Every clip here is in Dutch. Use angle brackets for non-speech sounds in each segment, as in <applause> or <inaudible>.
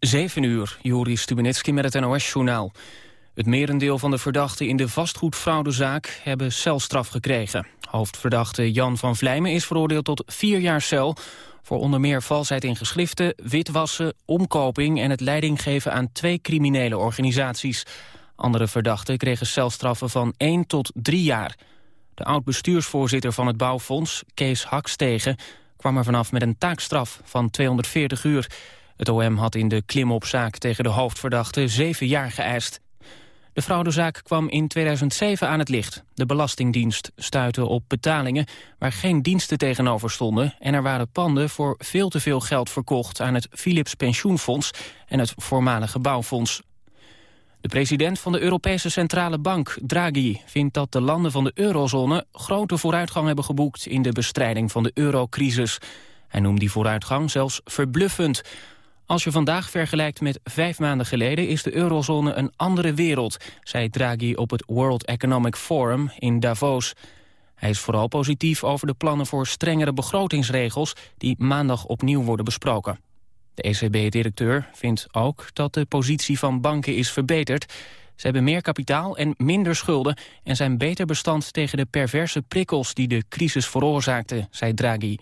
7 uur, Juri Stubenitski met het NOS-journaal. Het merendeel van de verdachten in de vastgoedfraudezaak hebben celstraf gekregen. Hoofdverdachte Jan van Vlijmen is veroordeeld tot vier jaar cel... voor onder meer valsheid in geschriften, witwassen, omkoping... en het leidinggeven aan twee criminele organisaties. Andere verdachten kregen celstraffen van 1 tot 3 jaar. De oud-bestuursvoorzitter van het bouwfonds, Kees Hakstegen... kwam er vanaf met een taakstraf van 240 uur... Het OM had in de klimopzaak tegen de hoofdverdachte zeven jaar geëist. De fraudezaak kwam in 2007 aan het licht. De Belastingdienst stuitte op betalingen waar geen diensten tegenover stonden... en er waren panden voor veel te veel geld verkocht aan het Philips Pensioenfonds en het voormalige bouwfonds. De president van de Europese Centrale Bank, Draghi, vindt dat de landen van de eurozone grote vooruitgang hebben geboekt in de bestrijding van de eurocrisis. Hij noemt die vooruitgang zelfs verbluffend. Als je vandaag vergelijkt met vijf maanden geleden... is de eurozone een andere wereld, zei Draghi op het World Economic Forum in Davos. Hij is vooral positief over de plannen voor strengere begrotingsregels... die maandag opnieuw worden besproken. De ECB-directeur vindt ook dat de positie van banken is verbeterd. Ze hebben meer kapitaal en minder schulden... en zijn beter bestand tegen de perverse prikkels die de crisis veroorzaakten, zei Draghi.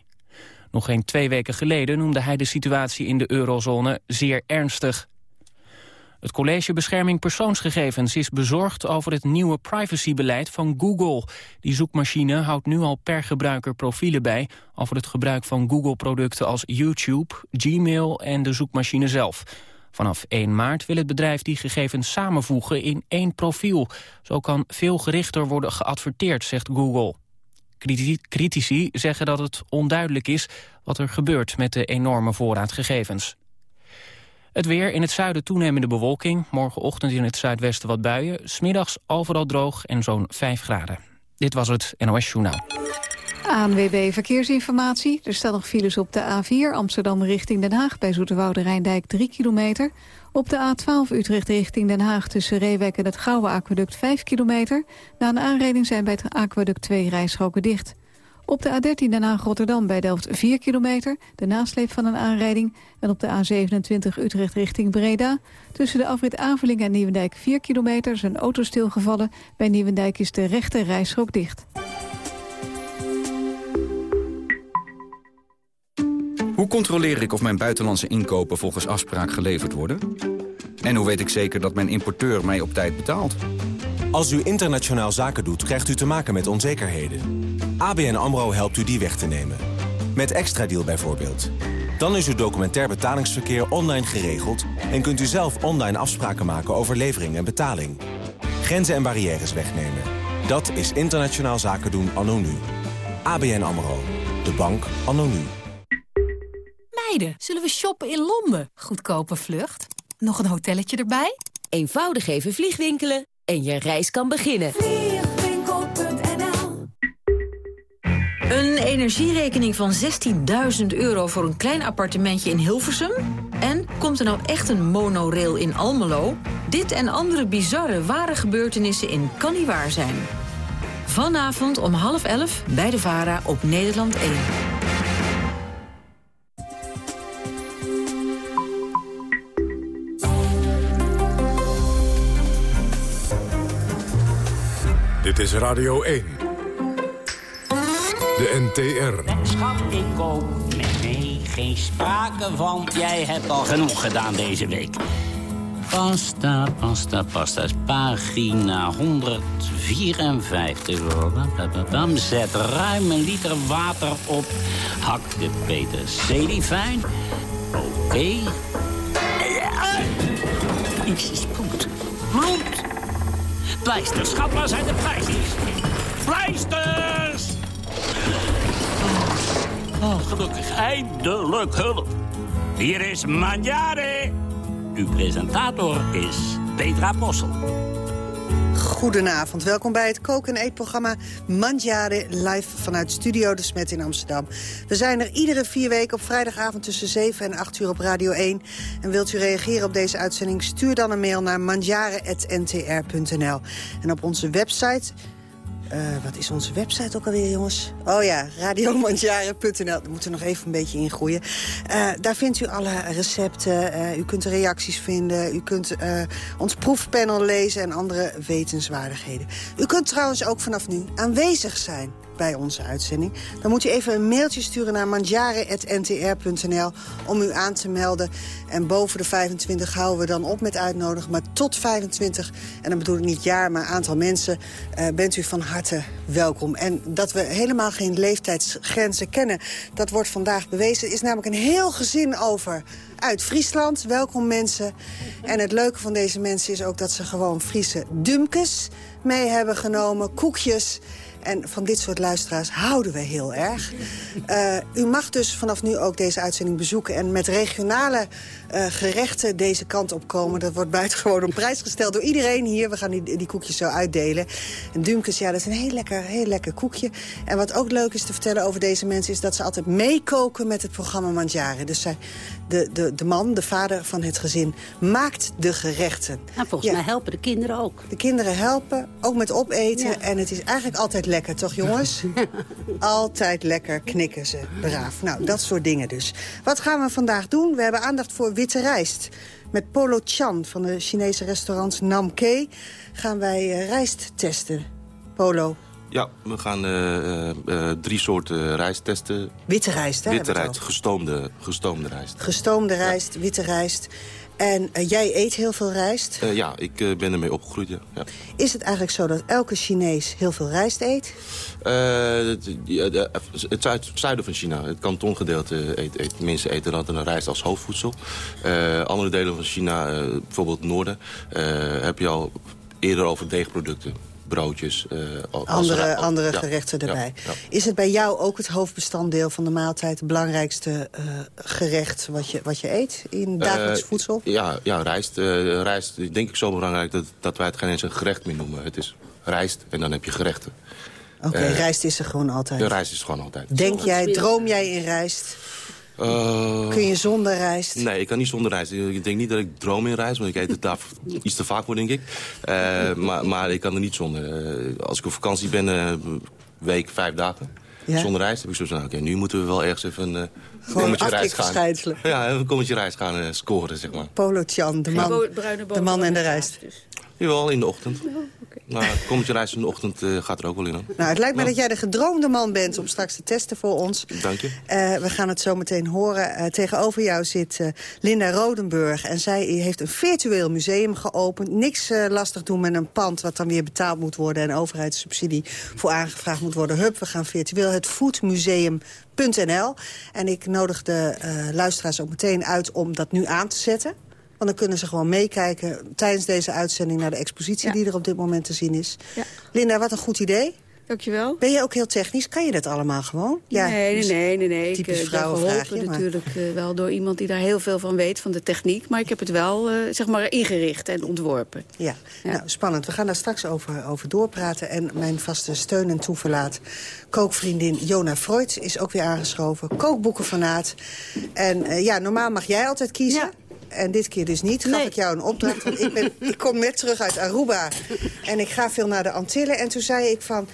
Nog geen twee weken geleden noemde hij de situatie in de eurozone zeer ernstig. Het College Bescherming Persoonsgegevens is bezorgd over het nieuwe privacybeleid van Google. Die zoekmachine houdt nu al per gebruiker profielen bij over het gebruik van Google-producten als YouTube, Gmail en de zoekmachine zelf. Vanaf 1 maart wil het bedrijf die gegevens samenvoegen in één profiel. Zo kan veel gerichter worden geadverteerd, zegt Google. Critici zeggen dat het onduidelijk is wat er gebeurt met de enorme voorraad gegevens. Het weer in het zuiden toenemende bewolking. Morgenochtend in het zuidwesten wat buien. Smiddags overal droog en zo'n 5 graden. Dit was het NOS Journaal. ANWB Verkeersinformatie. Er staan nog files op de A4 Amsterdam richting Den Haag... bij Zoeterwoude Rijndijk 3 kilometer. Op de A12 Utrecht richting Den Haag tussen Reewek en het Gouwe Aqueduct 5 kilometer. Na een aanrijding zijn bij het aqueduct twee rijstroken dicht. Op de A13 Den Haag-Rotterdam bij Delft 4 kilometer, de nasleep van een aanrijding. En op de A27 Utrecht richting Breda. Tussen de afrit Avelingen en Nieuwendijk 4 kilometer zijn auto stilgevallen. Bij Nieuwendijk is de rechte rijstrook dicht. Hoe controleer ik of mijn buitenlandse inkopen volgens afspraak geleverd worden? En hoe weet ik zeker dat mijn importeur mij op tijd betaalt? Als u internationaal zaken doet, krijgt u te maken met onzekerheden. ABN AMRO helpt u die weg te nemen. Met Extra Deal bijvoorbeeld. Dan is uw documentair betalingsverkeer online geregeld... en kunt u zelf online afspraken maken over levering en betaling. Grenzen en barrières wegnemen. Dat is internationaal zaken doen anno. ABN AMRO. De bank anno. Zullen we shoppen in Londen? Goedkope vlucht. Nog een hotelletje erbij? Eenvoudig even vliegwinkelen en je reis kan beginnen. Vliegwinkel.nl Een energierekening van 16.000 euro voor een klein appartementje in Hilversum? En komt er nou echt een monorail in Almelo? Dit en andere bizarre ware gebeurtenissen in Kan Niet Waar Zijn. Vanavond om half elf bij de VARA op Nederland 1. Dit is Radio 1. De NTR. Schat, ik koop. Nee, geen sprake van. Jij hebt al genoeg gedaan deze week. Pasta, pasta, pasta. Pagina 154. Zet ruim een liter water op. Hak de peterselie fijn. Oké. Okay. Iets spoed. Bloed. Pleisters, schat, waar zijn de pleisters? Pleisters! Oh, gelukkig, eindelijk hulp. Hier is Manjare. Uw presentator is Petra Possel. Goedenavond, welkom bij het koken- en eetprogramma Mandjare live vanuit Studio De Smet in Amsterdam. We zijn er iedere vier weken op vrijdagavond tussen 7 en 8 uur op Radio 1. En wilt u reageren op deze uitzending, stuur dan een mail naar mandjare.ntr.nl. En op onze website Uh, wat is onze website ook alweer, jongens? Oh ja, radiomandjaren.nl. Daar moeten nog even een beetje in groeien. Uh, daar vindt u alle recepten. Uh, u kunt reacties vinden. U kunt ons proefpanel lezen en andere wetenswaardigheden. U kunt trouwens ook vanaf nu aanwezig zijn bij onze uitzending... dan moet u even een mailtje sturen naar mandjaren.ntr.nl om u aan te melden. En boven de 25 houden we dan op met uitnodigen. Maar tot 25, en dan bedoel ik niet jaar, maar aantal mensen... Uh, bent u van harte welkom. En dat we helemaal geen leeftijdsgrenzen kennen... dat wordt vandaag bewezen. Er is namelijk een heel gezin over uit Friesland. Welkom mensen. En het leuke van deze mensen is ook dat ze gewoon Friese dumkes mee hebben genomen. Koekjes en van dit soort luisteraars houden we heel erg. Uh, <laughs> u mag dus vanaf nu ook deze uitzending bezoeken... en met regionale uh, gerechten deze kant op komen. Dat wordt buitengewoon op prijs gesteld door iedereen hier. We gaan die, die koekjes zo uitdelen. En Dumkes, ja, dat is een heel lekker, heel lekker koekje. En wat ook leuk is te vertellen over deze mensen... is dat ze altijd meekoken met het programma Mandjaren. Dus zij, de, de, de man, de vader van het gezin, maakt de gerechten. Nou, volgens mij helpen de kinderen ook. De kinderen helpen, ook met opeten. En het is eigenlijk altijd lekker, toch jongens? <laughs> altijd lekker knikken ze, braaf. Nou, dat soort dingen dus. Wat gaan we vandaag doen? We hebben aandacht voor witte rijst. Met Polo Chan van de Chinese restaurant Nam Ke gaan wij uh, rijst testen. Polo. Ja, we gaan uh, uh, drie soorten rijst testen. Witte rijst, hè? Witte rijst, gestoomde, gestoomde rijst. Gestoomde rijst, ja. witte rijst. En uh, jij eet heel veel rijst? Ja, ik ben ermee opgegroeid, ja. ja. Is het eigenlijk zo dat elke Chinees heel veel rijst eet? het, het zuid, zuiden van China, het kantongedeelte, eet, eet, mensen eten dan een rijst als hoofdvoedsel. andere delen van China, bijvoorbeeld het noorden, heb je al eerder over deegproducten broodjes. Uh, andere andere ja, gerechten erbij. Ja, ja. Is het bij jou ook het hoofdbestanddeel van de maaltijd... het belangrijkste uh, gerecht wat je, wat je eet in dagelijks uh, voedsel? Ja, ja rijst, rijst denk ik zo belangrijk dat, dat wij het geen eens een gerecht meer noemen. Het is rijst en dan heb je gerechten. Oké, okay, rijst is er gewoon altijd? De rijst is er gewoon altijd. Denk jij, droom jij in rijst? Uh, Kun je zonder rijst? Nee, ik kan niet zonder rijst. Ik denk niet dat ik droom in rijst, want ik eet het daar <laughs> iets te vaak voor, denk ik. Uh, maar, maar ik kan er niet zonder. Uh, als ik op vakantie ben, een week, vijf dagen, ja? zonder rijst, heb ik zo van, oké, okay, nu moeten we wel ergens even een kommetje rijst gaan. Ja, een kommetje rijst gaan scoren, zeg maar. Polo Tjan, de man, de man en de rijst. Jawel, in de ochtend. Oh, okay. Nou, kommetje rijst in de ochtend uh, gaat er ook wel in. Hoor. Nou, het lijkt me ja. dat jij de gedroomde man bent om straks te testen voor ons. Dank je. Uh, we gaan het zo meteen horen. Uh, tegenover jou zit Linda Rodenburg. En zij heeft een virtueel museum geopend. Niks lastig doen met een pand wat dan weer betaald moet worden... en overheidssubsidie voor aangevraagd moet worden. Hup, we gaan virtueel het foodmuseum.nl. En ik nodig de luisteraars ook meteen uit om dat nu aan te zetten. Want dan kunnen ze gewoon meekijken tijdens deze uitzending... naar de expositie ja. die er op dit moment te zien is. Ja. Linda, wat een goed idee. Dankjewel. Ben je ook heel technisch? Kan je dat allemaal gewoon? Ja, nee, nee, nee. nee, nee. Typisch ik ben geholpen natuurlijk uh, wel door iemand die daar heel veel van weet, van de techniek. Maar ik heb het wel, uh, zeg maar, ingericht en ontworpen. Ja. ja, nou, spannend. We gaan daar straks over, over doorpraten. En mijn vaste steun en toeverlaat, kookvriendin Jona Freud, is ook weer aangeschoven. Kookboekenfanaat. En uh, ja, normaal mag jij altijd kiezen. Ja. En dit keer dus niet. Gaf nee. ik jou een opdracht. Want ik, ben, <laughs> ik kom net terug uit Aruba. En ik ga veel naar de Antillen. En toen zei ik van...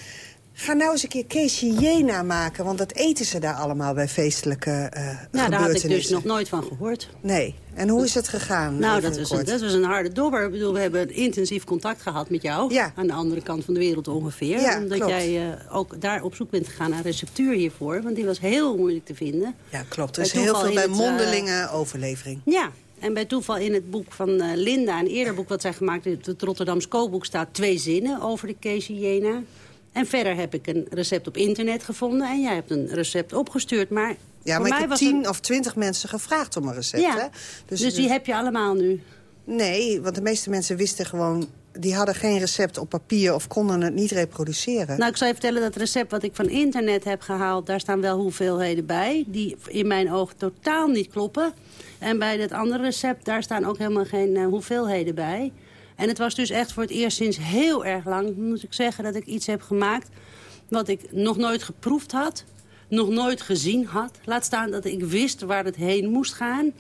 Ga nou eens een keer Keesje Jena maken, want dat eten ze daar allemaal bij feestelijke uh, ja, Nou, daar had ik dus nog nooit van gehoord. Nee. En hoe is het gegaan? Nou, dat was, een, dat was een harde dobber. Ik bedoel, we hebben intensief contact gehad met jou. Ja. Aan de andere kant van de wereld ongeveer. Ja, omdat klopt. jij uh, ook daar op zoek bent gegaan naar receptuur hiervoor. Want die was heel moeilijk te vinden. Ja, klopt. Er is heel veel bij het, mondelinge uh, overlevering. Ja, en bij toeval in het boek van uh, Linda, een eerder boek wat zij gemaakt heeft... het Rotterdams kookboek, staat twee zinnen over de Keesje Jena. En verder heb ik een recept op internet gevonden. En jij hebt een recept opgestuurd. Maar ja, maar ik heb tien een... of twintig mensen gevraagd om een recept. Ja, hè? Dus, dus die heb je allemaal nu? Nee, want de meeste mensen wisten gewoon... die hadden geen recept op papier of konden het niet reproduceren. Nou, ik zal je vertellen dat recept wat ik van internet heb gehaald... daar staan wel hoeveelheden bij... die in mijn ogen totaal niet kloppen. En bij dat andere recept, daar staan ook helemaal geen uh, hoeveelheden bij... En het was dus echt voor het eerst sinds heel erg lang, moet ik zeggen, dat ik iets heb gemaakt... wat ik nog nooit geproefd had, nog nooit gezien had. Laat staan dat ik wist waar het heen moest gaan.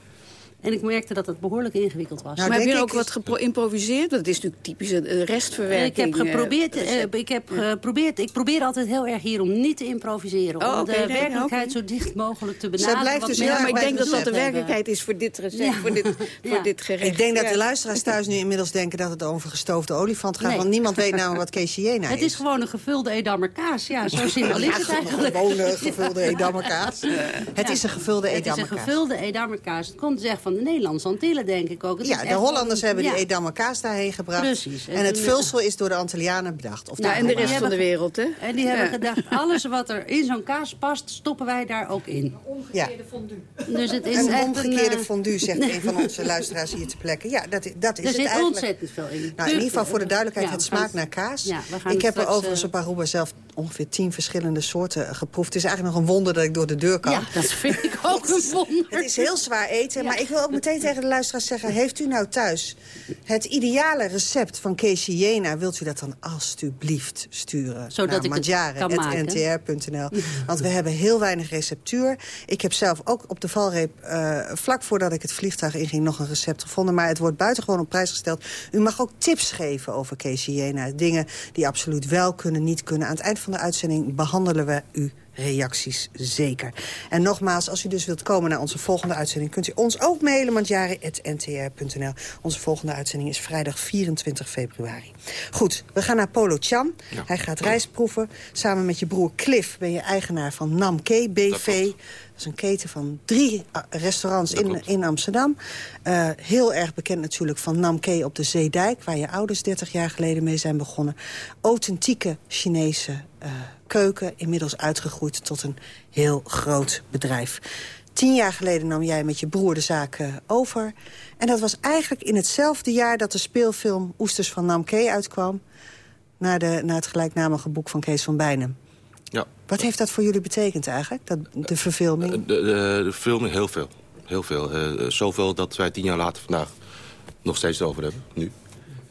En ik merkte dat het behoorlijk ingewikkeld was. Nou, maar heb je ook wat geïmproviseerd? Dat is natuurlijk typische restverwerking. Ik heb geprobeerd, ik heb geprobeerd, ik probeer altijd heel erg hier om niet te improviseren. Oh, om de werkelijkheid zo dicht mogelijk te benaderen. blijft dus ja, maar ik denk dat dat de werkelijkheid is voor dit recept, voor, dit, <laughs> voor dit gerecht. Ik denk dat de luisteraars thuis nu inmiddels denken dat het over gestoofde olifant gaat. Want niemand weet <laughs> nou wat Caseyena is. Het is gewoon een gevulde Edammer kaas. Ja, zo simpel is het eigenlijk. Gewoon een gevulde <laughs> Edammer kaas. Het is een gevulde Edammer kaas. Het is een gevulde Edammer kaas. Het komt zeg van de Nederlandse Antillen, denk ik ook. Het ja, de Hollanders hebben die Edammer kaas daarheen gebracht. Precies. En, het vulsel is door de Antillianen bedacht. Of nou, en de rest van de wereld, hè? En die hebben gedacht, alles wat er in zo'n kaas past, stoppen wij daar ook in. Omgekeerde fondue. Dus het is een omgekeerde fondue, zegt <laughs> een van onze luisteraars hier te plekken. Ja, dat, dat is er zit ontzettend veel in. Nou, in ieder geval voor de duidelijkheid, het smaakt naar kaas. ik heb er overigens eh, op Aruba zelf ongeveer tien verschillende soorten geproefd. Het is eigenlijk nog een wonder dat ik door de deur kan. Ja, dat vind ik ook een <laughs> wonder. Het is heel zwaar eten, maar ik wil ook meteen tegen de luisteraars zeggen... heeft u nou thuis het ideale recept van Casey Jena... wilt u dat dan alstublieft sturen Zodat naar mandjaren.ntr.nl. Want we hebben heel weinig receptuur. Ik heb zelf ook op de valreep, uh, vlak voordat ik het vliegtuig inging... nog een recept gevonden, maar het wordt buitengewoon op prijs gesteld. U mag ook tips geven over Casey Jena. Dingen die absoluut wel kunnen, niet kunnen. Aan het eind van de uitzending behandelen we u reacties zeker. En nogmaals, als u dus wilt komen naar onze volgende uitzending... kunt u ons ook mailen, mandjari.ntr.nl. Onze volgende uitzending is vrijdag 24 februari. Goed, we gaan naar Polo Chan. Hij gaat rijstproeven. Samen met je broer Cliff ben je eigenaar van Namke BV. Dat is een keten van drie uh, restaurants in, in Amsterdam. Uh, heel erg bekend natuurlijk van Namke op de Zeedijk... waar je ouders 30 jaar geleden mee zijn begonnen. Authentieke Chinese uh, keuken, inmiddels uitgegroeid tot een heel groot bedrijf. Tien jaar geleden nam jij met je broer de zaak over. En dat was eigenlijk in hetzelfde jaar dat de speelfilm Oesters van Namke uitkwam... naar, de, naar het gelijknamige boek van Kees van Bijnem. Ja. Wat heeft dat voor jullie betekend eigenlijk, dat, de verfilming? De, de, de verfilming heel veel. Heel veel. Uh, zoveel dat wij tien jaar later vandaag nog steeds over hebben, nu.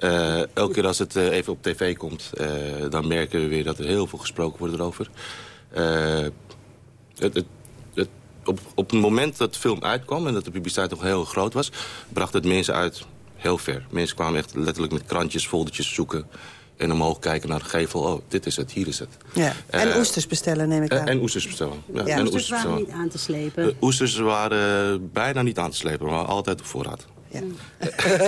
Uh, elke keer als het uh, even op tv komt, uh, dan merken we weer dat er heel veel gesproken wordt erover. Het, het, het, op, op het moment dat de film uitkwam en dat de publiciteit nog heel groot was... bracht het mensen uit heel ver. Mensen kwamen echt letterlijk met krantjes, foldertjes zoeken en omhoog kijken naar de gevel. Oh, dit is het, hier is het. Ja. En uh, oesters bestellen, neem ik aan. En oesters bestellen. Ja. ja. En oesters, oesters waren niet aan te slepen. Oesters waren bijna niet aan te slepen, maar altijd op voorraad. Ja.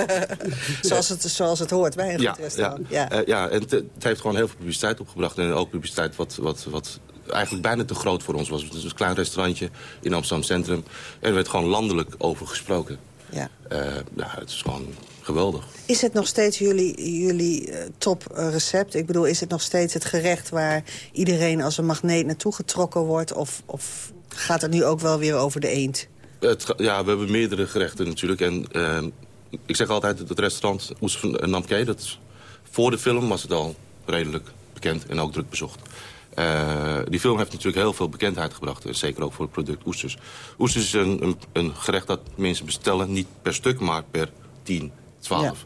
<laughs> zoals, het, zoals het hoort bij een ja, restaurant. Ja, ja. Uh, ja en het, heeft gewoon heel veel publiciteit opgebracht. En ook publiciteit wat, wat, wat eigenlijk bijna te groot voor ons was. Het was een klein restaurantje in Amsterdam Centrum. En er werd gewoon landelijk over gesproken. Ja. ja, het is gewoon geweldig. Is het nog steeds jullie, jullie uh, toprecept? Ik bedoel, is het nog steeds het gerecht waar iedereen als een magneet naartoe getrokken wordt? Of, of gaat het nu ook wel weer over de eend? Het, ja, we hebben meerdere gerechten natuurlijk. En uh, ik zeg altijd, het restaurant Oes van Namke, dat voor de film was het al redelijk bekend en ook druk bezocht. Uh, die film heeft natuurlijk heel veel bekendheid gebracht. En zeker ook voor het product oesters. Oesters is een, een, een gerecht dat mensen bestellen, niet per stuk, maar per 10, 12.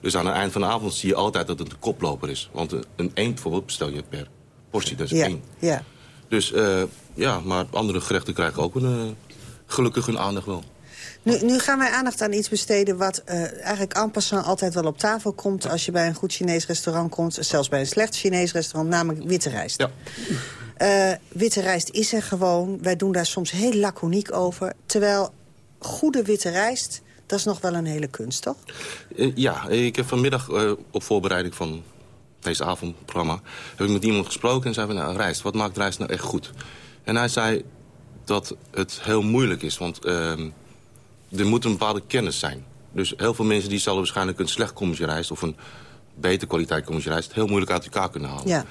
Dus aan het eind van de avond zie je altijd dat het een koploper is. Want een eend bijvoorbeeld bestel je per portie, dat is ja. één. Ja. Dus uh, ja, maar andere gerechten krijgen ook een, gelukkig hun aandacht wel. Nu, nu, gaan wij aandacht aan iets besteden wat uh, eigenlijk en passant altijd wel op tafel komt... als je bij een goed Chinees restaurant komt, zelfs bij een slecht Chinees restaurant, namelijk witte rijst. Ja. Uh, witte rijst is er gewoon. Wij doen daar soms heel laconiek over. Terwijl goede witte rijst dat is nog wel een hele kunst, toch? Uh, ja, ik heb vanmiddag op voorbereiding van deze avondprogramma... heb ik met iemand gesproken en zei van... Nou, rijst, wat maakt rijst nou echt goed? En hij zei dat het heel moeilijk is, want uh, er moet een bepaalde kennis zijn. Dus heel veel mensen die zullen waarschijnlijk een slecht rijst... of een betere kwaliteit rijst... heel moeilijk uit elkaar kunnen halen. Ja.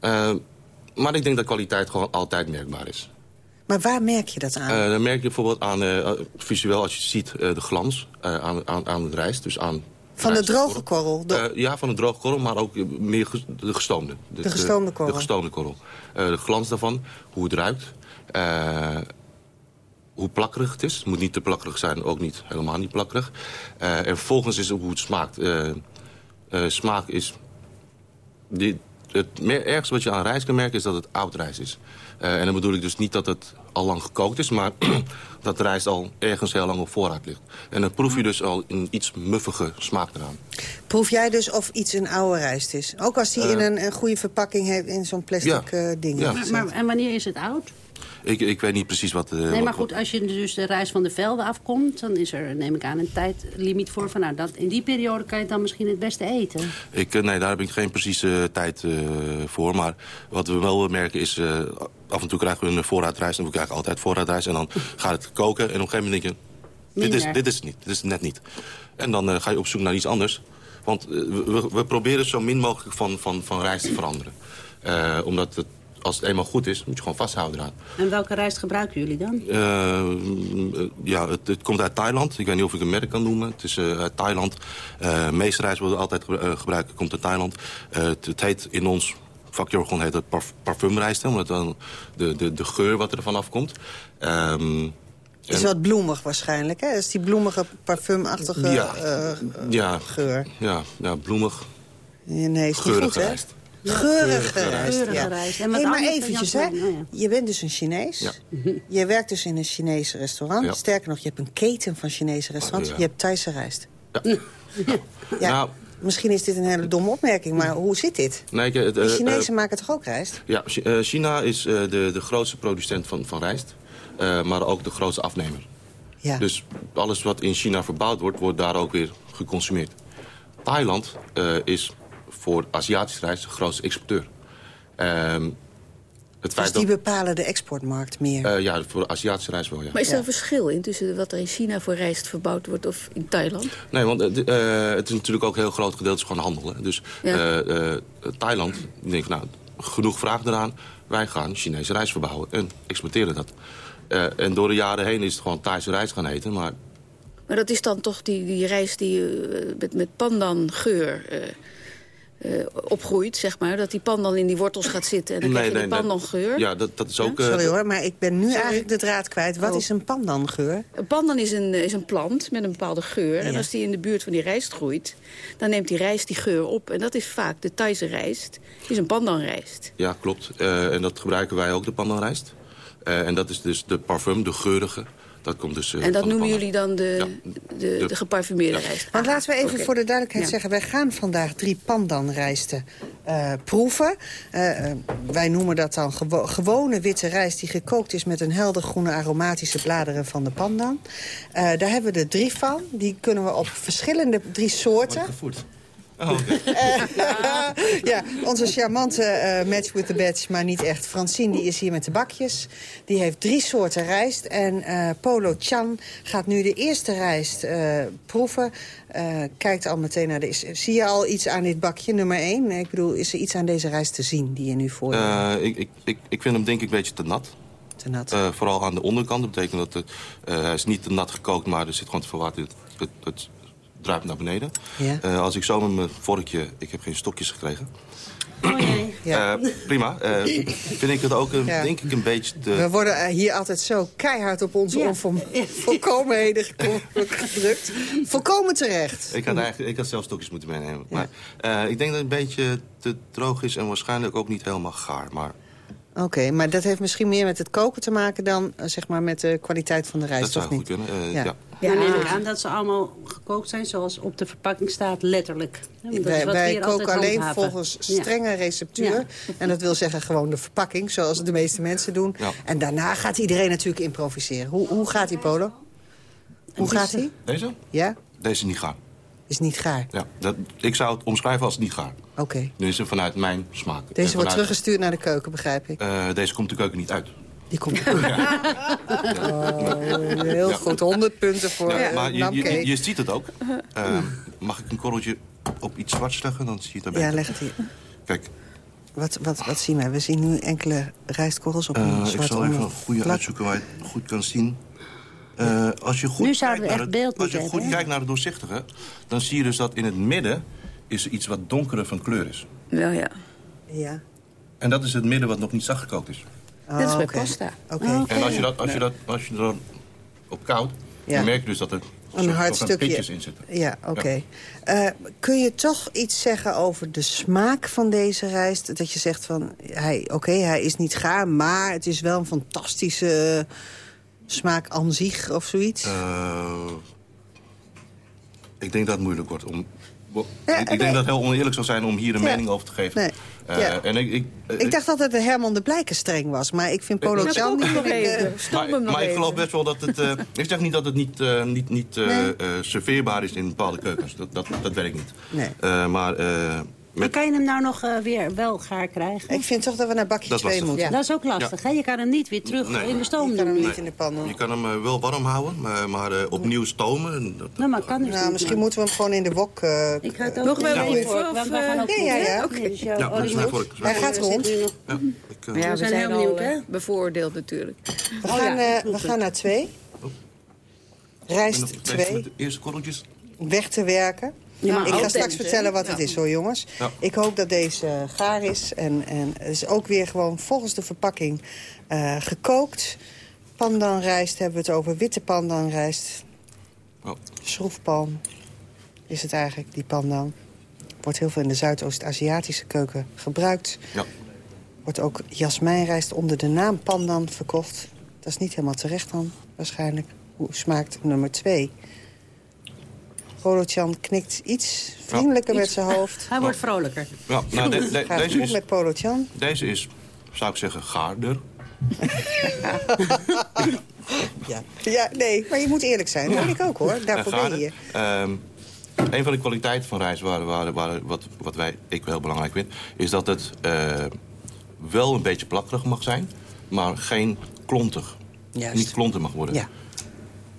Uh, maar ik denk dat kwaliteit gewoon altijd merkbaar is. Maar waar merk je dat aan? Uh, dan merk je bijvoorbeeld aan, uh, visueel als je ziet, de glans aan, aan, aan het rijst. Dus aan van de droge korrel? De... ja, van de droge korrel, maar ook meer de gestoomde. De, de gestoomde korrel? De, gestoomde korrel. de glans daarvan, hoe het ruikt. Hoe plakkerig het is. Het moet niet te plakkerig zijn, ook niet helemaal niet plakkerig. en vervolgens is het hoe het smaakt. smaak is... Die, het ergste wat je aan rijst kan merken is dat het oud rijst is. Uh, en dan bedoel ik dus niet dat het al lang gekookt is... maar <clears throat> dat de rijst al ergens heel lang op voorraad ligt. En dan proef je dus al een iets muffige smaak eraan. Proef jij dus of iets een oude rijst is? Ook als die in een, een, goede verpakking heeft in zo'n plastic ja. ding. Ja. Maar, maar, en wanneer is het oud? Ik, ik weet niet precies wat... Uh, nee, maar goed, als je dus de reis van de velden afkomt... dan is er, neem ik aan, een tijdlimiet voor. Van, nou, dat, in die periode kan je het dan misschien het beste eten. Ik, nee, daar heb ik geen precieze tijd uh, voor. Maar wat we wel merken is... Af en toe krijgen we een voorraadreis. En we krijgen altijd voorraadreis. En dan <laughs> gaat het koken. En op een gegeven moment denk je... Dit is, dit is het niet. Dit is het net niet. En dan ga je op zoek naar iets anders. Want we, we, proberen zo min mogelijk van, van, van reis te veranderen. omdat het als het eenmaal goed is, moet je gewoon vasthouden eraan. En welke rijst gebruiken jullie dan? Uh, ja, het, het, komt uit Thailand. Ik weet niet of ik een merk kan noemen. Het is uh, uit Thailand. Uh, meeste rijst worden altijd gebruikt, komt uit Thailand. Het, het, heet in ons vakjargon heet het parf parfumrijst. Omdat dan de, de, de geur wat er vanaf afkomt. Um, is wat bloemig waarschijnlijk, hè? Is die bloemige parfumachtige ja, ja, geur. Ja, ja, bloemig. Nee, is niet goed, hè? Geurige rijst. Geurige rijst. En hey, maar eventjes, hè. Oh, je bent dus een Chinees. Ja. <laughs> Je werkt dus in een Chinese restaurant. Sterker nog, je hebt een keten van Chinese restaurants. Je hebt Thaise rijst. <laughs> Ja. ja. Nou, Misschien is dit een hele domme opmerking, maar hoe zit dit? Nee, ik, uh, de Chinezen uh, maken toch ook rijst? Ja, China is de, de grootste producent van, van rijst. maar ook de grootste afnemer. Ja. Dus alles wat in China verbouwd wordt, wordt daar ook weer geconsumeerd. Thailand is voor Aziatische rijst de grootste exporteur. Um, het dus die bepalen de exportmarkt meer? Uh, ja, voor Aziatische rijst wel, ja. Maar is er een verschil in tussen wat er in China voor rijst verbouwd wordt of in Thailand? Nee, want uh, het is natuurlijk ook een heel groot gedeelte gewoon handel. Hè. Dus ja. uh, Thailand denkt, nou, genoeg vraag eraan. Wij gaan Chinese rijst verbouwen en exporteren dat. en door de jaren heen is het gewoon Thaise rijst gaan eten, maar... Maar dat is dan toch die, die rijst die met, met pandan geur uh, opgroeit, zeg maar. Dat die pan dan in die wortels gaat zitten en dan krijg je nee, de pandangeur. Ja, dat, dat is ook... Ja? Sorry hoor, maar ik ben nu eigenlijk de draad kwijt. Wat oh. is een pandangeur? Een pandan is een, is een plant met een bepaalde geur. En als die in de buurt van die rijst groeit... dan neemt die rijst die geur op. En dat is vaak de Thaise rijst. is een pandanrijst. Ja, klopt. Uh, en dat gebruiken wij ook, de pandanrijst. Uh, en dat is dus de parfum, de geurige dat komt dus, uh, en dat noemen jullie dan de, de, de, geparfumeerde ja. rijst? Want laten we even voor de duidelijkheid zeggen... wij gaan vandaag drie pandanrijsten uh, proeven. Uh, wij noemen dat dan gewo gewone witte rijst... die gekookt is met een helder groene aromatische bladeren van de pandan. daar hebben we er drie van. Die kunnen we op verschillende drie soorten... Oh, <laughs> ja, onze charmante uh, match with the badge, maar niet echt. Francine die is hier met de bakjes. Die heeft drie soorten rijst. En uh, Polo Chan gaat nu de eerste rijst uh, proeven. kijkt al meteen naar de... Zie je al iets aan dit bakje, nummer één? Ik bedoel, is er iets aan deze rijst te zien die je nu voor je ik, ik, ik, ik vind hem denk ik een beetje te nat. Te nat. vooral aan de onderkant. Dat betekent dat het, hij is niet te nat gekookt, maar er zit gewoon te veel water. Het, het, druipt naar beneden. Ja. Uh, als ik zo met mijn vorkje... Ik heb geen stokjes gekregen. Oh nee. Ja. Uh, prima. Uh, vind ik het ook een, ja. denk ik een beetje te... We worden hier altijd zo keihard op onze ja. onvolkomenheden gedrukt. Volkomen terecht. Ik had, eigenlijk, ik had zelf stokjes moeten meenemen. Maar ik denk dat het een beetje te droog is en waarschijnlijk ook niet helemaal gaar. Maar Oké, maar dat heeft misschien meer met het koken te maken dan zeg maar, met de kwaliteit van de rijst, dat zou goed kunnen, uh, ja. ja. Ja, neem ik aan dat ze allemaal gekookt zijn zoals op de verpakking staat, letterlijk. Dat wij, wij koken alleen volgens strenge receptuur. En dat wil zeggen gewoon de verpakking, zoals de meeste mensen doen. En daarna gaat iedereen natuurlijk improviseren. Hoe, hoe gaat die, Polo? Hoe gaat hij? Deze? Ja? Deze is niet gaar. Is niet gaar? Ja, dat, ik zou het omschrijven als niet gaar. Oké. Okay. Nu is het vanuit mijn smaak. Deze wordt teruggestuurd naar de keuken, begrijp ik? Uh, deze komt de keuken niet uit. Die komt <laughs> ja. oh, Heel goed, 100 punten voor ja, maar je, je, je, ziet het ook. Uh, mag ik een korreltje op iets zwarts leggen? Dan zie je het beter. Ja, leg het hier. Kijk. Wat, wat, wat zien wij? We zien nu enkele rijstkorrels op een uh, zwart Ik zal even een goede uitzoeken waar je het goed kan zien. Uh, als je goed, kijkt naar, het, als je goed kijkt naar het doorzichtige... dan zie je dus dat in het midden is iets wat donkerder van kleur is. Ja, ja. Ja. En dat is het midden wat nog niet zacht gekookt is. Oh, Dit is bij pasta. Oké. En als je, dat, als, je dat, als je er op koud, dan merk je dus dat er Een hard stukje. in zitten. Ja, oké. Eh, kun je toch iets zeggen over de smaak van deze rijst? Dat je zegt van, hij, oké, hij is niet gaar... maar het is wel een fantastische smaak aan zich of zoiets? Uh, ik denk dat het moeilijk wordt om ik, denk dat het heel oneerlijk zou zijn om hier een mening over te geven. Nee. Uh, en ik, ik, ik, dacht altijd dat Herman de Blijken streng was, maar ik vind Polo Chan niet... Nog even. maar, maar ik geloof best wel dat het... Uh, <laughs> ik zeg niet dat het niet, uh, niet, niet nee. serveerbaar is in bepaalde keukens. Dat, dat, dat weet ik niet. Nee. maar maar kan je hem nou nog uh, weer wel gaar krijgen? Ik vind toch dat we naar bakje 2 moeten. Ja. Dat is ook lastig, hè? Je kan hem niet weer terug in de stoom doen. Je kan hem niet in de pan doen. Je kan hem uh, wel warm houden, maar, maar uh, opnieuw stomen... Dat, nou, maar kan dus nou, misschien moeten we hem gewoon in de wok... ik ga het ook nog wel even want we gaan ook Ja, ja, ja. Okay. ja, Hij gaat rond. Ja, ik, ja, we zijn heel benieuwd, hè? Bevoordeeld natuurlijk. We gaan, we gaan naar 2. Rijst 2. De eerste korreltjes. Weg te werken. Ja, ik ga straks vertellen wat het is hoor jongens. Ik hoop dat deze gaar is. En, en het is ook weer gewoon volgens de verpakking uh, gekookt. Pandanrijst hebben we het over. Witte pandanrijst. Oh. Schroefpalm is het eigenlijk, die pandan. Wordt heel veel in de Zuidoost-Aziatische keuken gebruikt. Ja. Wordt ook jasmijnrijst onder de naam pandan verkocht. Dat is niet helemaal terecht dan, waarschijnlijk. Hoe smaakt nummer twee? Polochan knikt iets vriendelijker met zijn hoofd. Hij wordt vrolijker. Ja, nou, de, de, Gaat deze is, met Polochan. Deze is, zou ik zeggen, gaarder. <laughs> ja. ja, nee, maar je moet eerlijk zijn. Dat vind ik ook, hoor. Daarvoor ben je um, een van de kwaliteiten van rijst, waar, waar, waar, wat, wat wij, ik wel belangrijk vind... is dat het uh, wel een beetje plakkerig mag zijn, maar geen klontig. Juist. Niet klontig mag worden. Ja.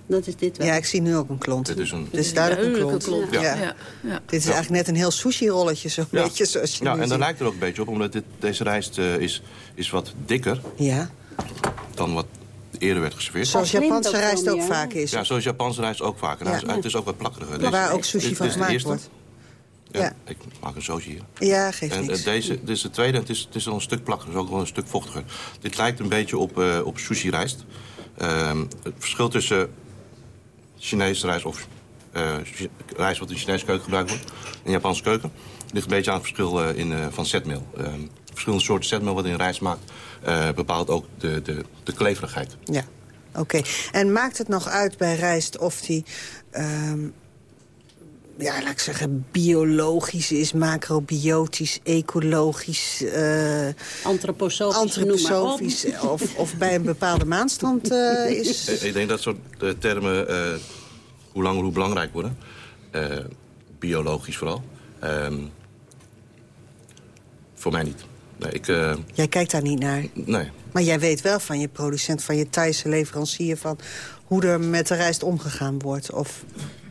Dat is dit wel. Ja, ik zie nu ook een klont. Dit is, een... dit is duidelijk een klont. Ja. Ja. Ja. Dit is eigenlijk net een heel sushi-rolletje, zo'n beetje zoals je Ja, en daar lijkt er ook een beetje op, omdat dit, deze rijst uh, is, is wat dikker ja. dan wat eerder werd geserveerd. Zoals Japanse rijst ook vaak is. Ja, zoals Japanse rijst ook vaak. Ja. Nou, het is ook wat plakkeriger. Deze, Waar ook sushi van gemaakt wordt. Ja, ik maak een soosje hier. Ja, geeft en, niks. Deze, dit is de tweede, het is, het is al een stuk plakkeriger, ook wel een stuk vochtiger. Dit lijkt een beetje op, uh, op sushi-rijst. Uh, het verschil tussen Chinese rijst of uh, rijst wat in de Chinese keuken gebruikt wordt. In Japanse keuken. ligt een beetje aan het verschil uh, in, uh, van zetmeel. verschillende soorten zetmeel wat in rijst maakt... bepaalt ook de, de, de kleverigheid. Ja, oké. En maakt het nog uit bij rijst of die... Um, ja, laat ik zeggen, biologisch is, macrobiotisch, ecologisch... Uh, antroposofisch, antroposofisch of, of bij een bepaalde maanstand uh, <laughs> is. Ik denk dat soort termen uh, hoe langer hoe belangrijk worden. biologisch vooral. Ehm, voor mij niet. Nee, ik, jij kijkt daar niet naar? Nee. Maar jij weet wel van je producent, van je Thaise leverancier... van hoe er met de rijst omgegaan wordt? Of...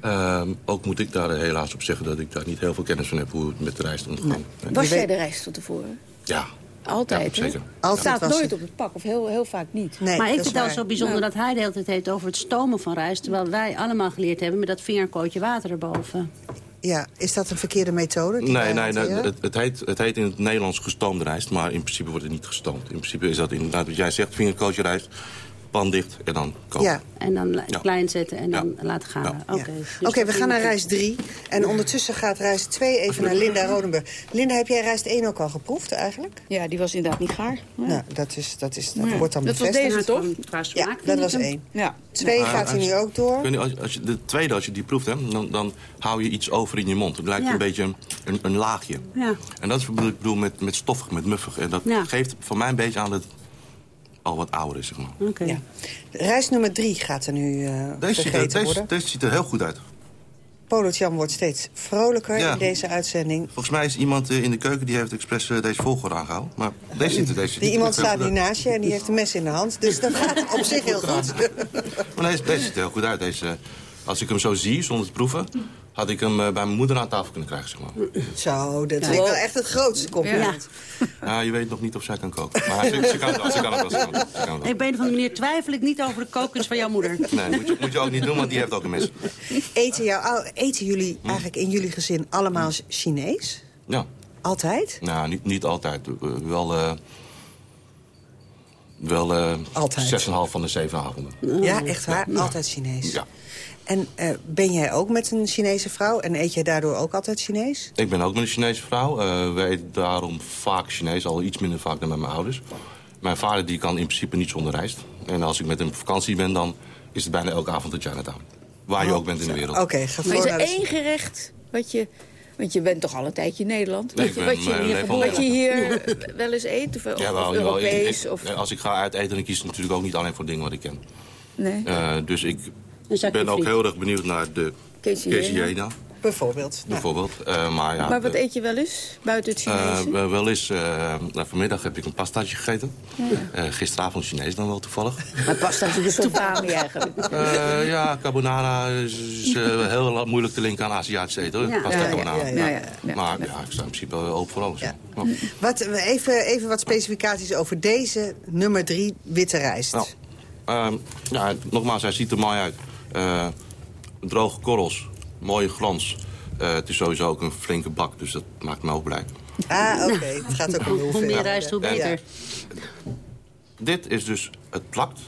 Uh, ook moet ik daar helaas op zeggen dat ik daar niet heel veel kennis van heb... hoe het met de rijst omgaan. Nee. Was jij de rijst tot tevoren? Ja. Altijd, ja, zeker. Altijd staat nooit op het pak, of heel, heel vaak niet. Nee, maar ik vind het wel zo bijzonder dat hij de hele tijd heeft over het stomen van rijst... terwijl wij allemaal geleerd hebben met dat vingerkootje water erboven. Ja, is dat een verkeerde methode? Nee, nee, nee het, het, heet, het heet in het Nederlands gestoomde rijst, maar in principe wordt het niet gestoomd. In principe is dat inderdaad wat jij zegt, vingerkootje rijst pan dicht en dan koken. Ja. En dan klein zetten en dan laten gaan. Oké, dus Oké, we gaan naar reis 3. En ondertussen gaat reis 2 even naar Linda Rodenburg. Linda, heb jij reis 1 ook al geproefd eigenlijk? Ja, die was inderdaad niet gaar. Nou, dat, is, dat, is, dat wordt dan bevestigd. Dat was deze toch? ja, dat was één. Ja. Twee gaat hij nu ook door. Als, als je, de tweede, als je die proeft, hè, dan, dan hou je iets over in je mond. Het lijkt een beetje een, een, laagje. Ja. En dat is wat ik bedoel met, met stoffig, met muffig. En dat geeft voor mij een beetje aan dat al wat ouder is, zeg maar. Oké. Ja. Reis nummer drie gaat er nu uh, deze ziet er, deze, deze, ziet er heel goed uit. Polo Tjam wordt steeds vrolijker in deze uitzending. Volgens mij is iemand uh, in de keuken die heeft expres uh, deze volgorde aangehouden. Maar deze ziet er deze Die iemand staat hier naast je en die heeft een mes in de hand. Dus dat gaat op zich heel goed. maar deze, deze ziet er heel goed uit. Deze, als ik hem zo zie, zonder te proeven had ik hem eh, bij mijn moeder aan tafel kunnen krijgen, zeg maar. Zo, dat vind ik wel echt het grootste compliment. Ja. je weet nog niet of zij kan koken. Maar ze, ze kan het wel, ze kan het wel. Kan het Op een of andere manier twijfel ik niet over de kokens van jouw moeder. Nee, moet je, moet je ook niet doen, want die heeft ook een mes. Eten, jou, eten jullie eigenlijk in jullie gezin allemaal Chinees? Ja. Altijd? Nou, niet, niet altijd. Wel... Uh, Wel uh, Altijd. 6,5 van de 7 avonden. Ja, echt waar? Altijd Chinees? Ja. En uh, ben jij ook met een Chinese vrouw? En eet jij daardoor ook altijd Chinees? Ik ben ook met een Chinese vrouw. Uh, wij eten daarom vaak Chinees, al iets minder vaak dan met mijn ouders. Mijn vader die kan in principe niet zonder rijst. En als ik met hem op vakantie ben, dan is het bijna elke avond de Chinatown. Waar je Oh, ook bent in de wereld. Oké, okay, ga Maar is er één gerecht wat je... Want je bent toch al een tijdje in Nederland? Nee, wat, je, ben wat, je, mijn hier, wat je hier wel eens eet? Of, of Ja, wel, Europees? ik- of, Als ik ga uit eten, dan kies ik natuurlijk ook niet alleen voor dingen wat ik ken. nee. Uh, dus ik ben ook heel erg benieuwd naar de Casey Bijvoorbeeld. Nou, bijvoorbeeld. Uh, maar ja, maar wat eet je wel eens buiten het Uh, Chinese? wel eens, uh, nou, vanmiddag heb ik een pastaatje gegeten. Uh, gisteravond Chinees dan wel toevallig. maar pasta is salami eigenlijk. Uh, ja, carbonara is, uh, heel moeilijk te linken aan Aziatisch eten. Hoor. Ja. Pasta carbonara. ja, ja. Ja, ja, ja. Maar ja, ik sta in principe wel open voor alles. Wat, even, even wat specificaties over deze nummer drie witte rijst. Nou, ehm, ja, nogmaals, hij ziet er mooi uit. Uh, droge korrels, mooie glans. Uh, het is sowieso ook een flinke bak, dus dat maakt me ook blij. Ah, oké. Het gaat ook om de Hoe hoeveelheid. meer rijst, hoe Ja. beter. Dit is dus, het plakt.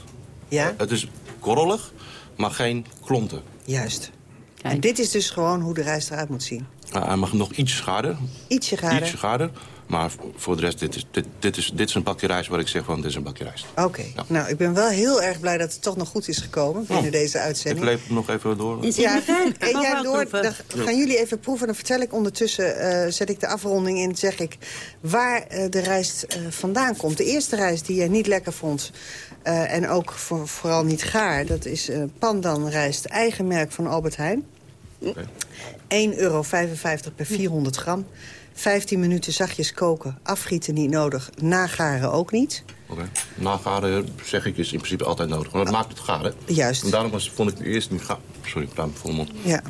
Ja, Het is korrelig, maar geen klonten. juist. Kijk. En dit is dus gewoon hoe de rijst eruit moet zien. Uh, hij mag nog iets gaarder. Ietsje gaarder. Ietsje gaarder. Maar voor de rest, dit is, dit, dit, is, dit is een bakje rijst waar ik zeg van, dit is een bakje rijst. Oké. Ja. Nou, ik ben wel heel erg blij dat het toch nog goed is gekomen binnen Oh. deze Ik uitzending. leef hem nog even door. Is Ja, <laughs> en jij door, dan gaan jullie even proeven. Dan vertel ik ondertussen, eh, zet ik de afronding in, zeg ik waar eh, de rijst eh, vandaan komt. De eerste rijst die jij niet lekker vond eh, en ook voor, vooral niet gaar, dat is eh pandan rijst, eigen merk van Albert Heijn. Oké. 1,55 euro per 400 gram. 15 minuten zachtjes koken, afgieten niet nodig, nagaren ook niet. Oké. Nagaren zeg ik is in principe altijd nodig. Want dat maakt het gaar, hè? Juist. En daarom was, vond ik het eerst niet gaar. Sorry, ik praat vol mond. Ja.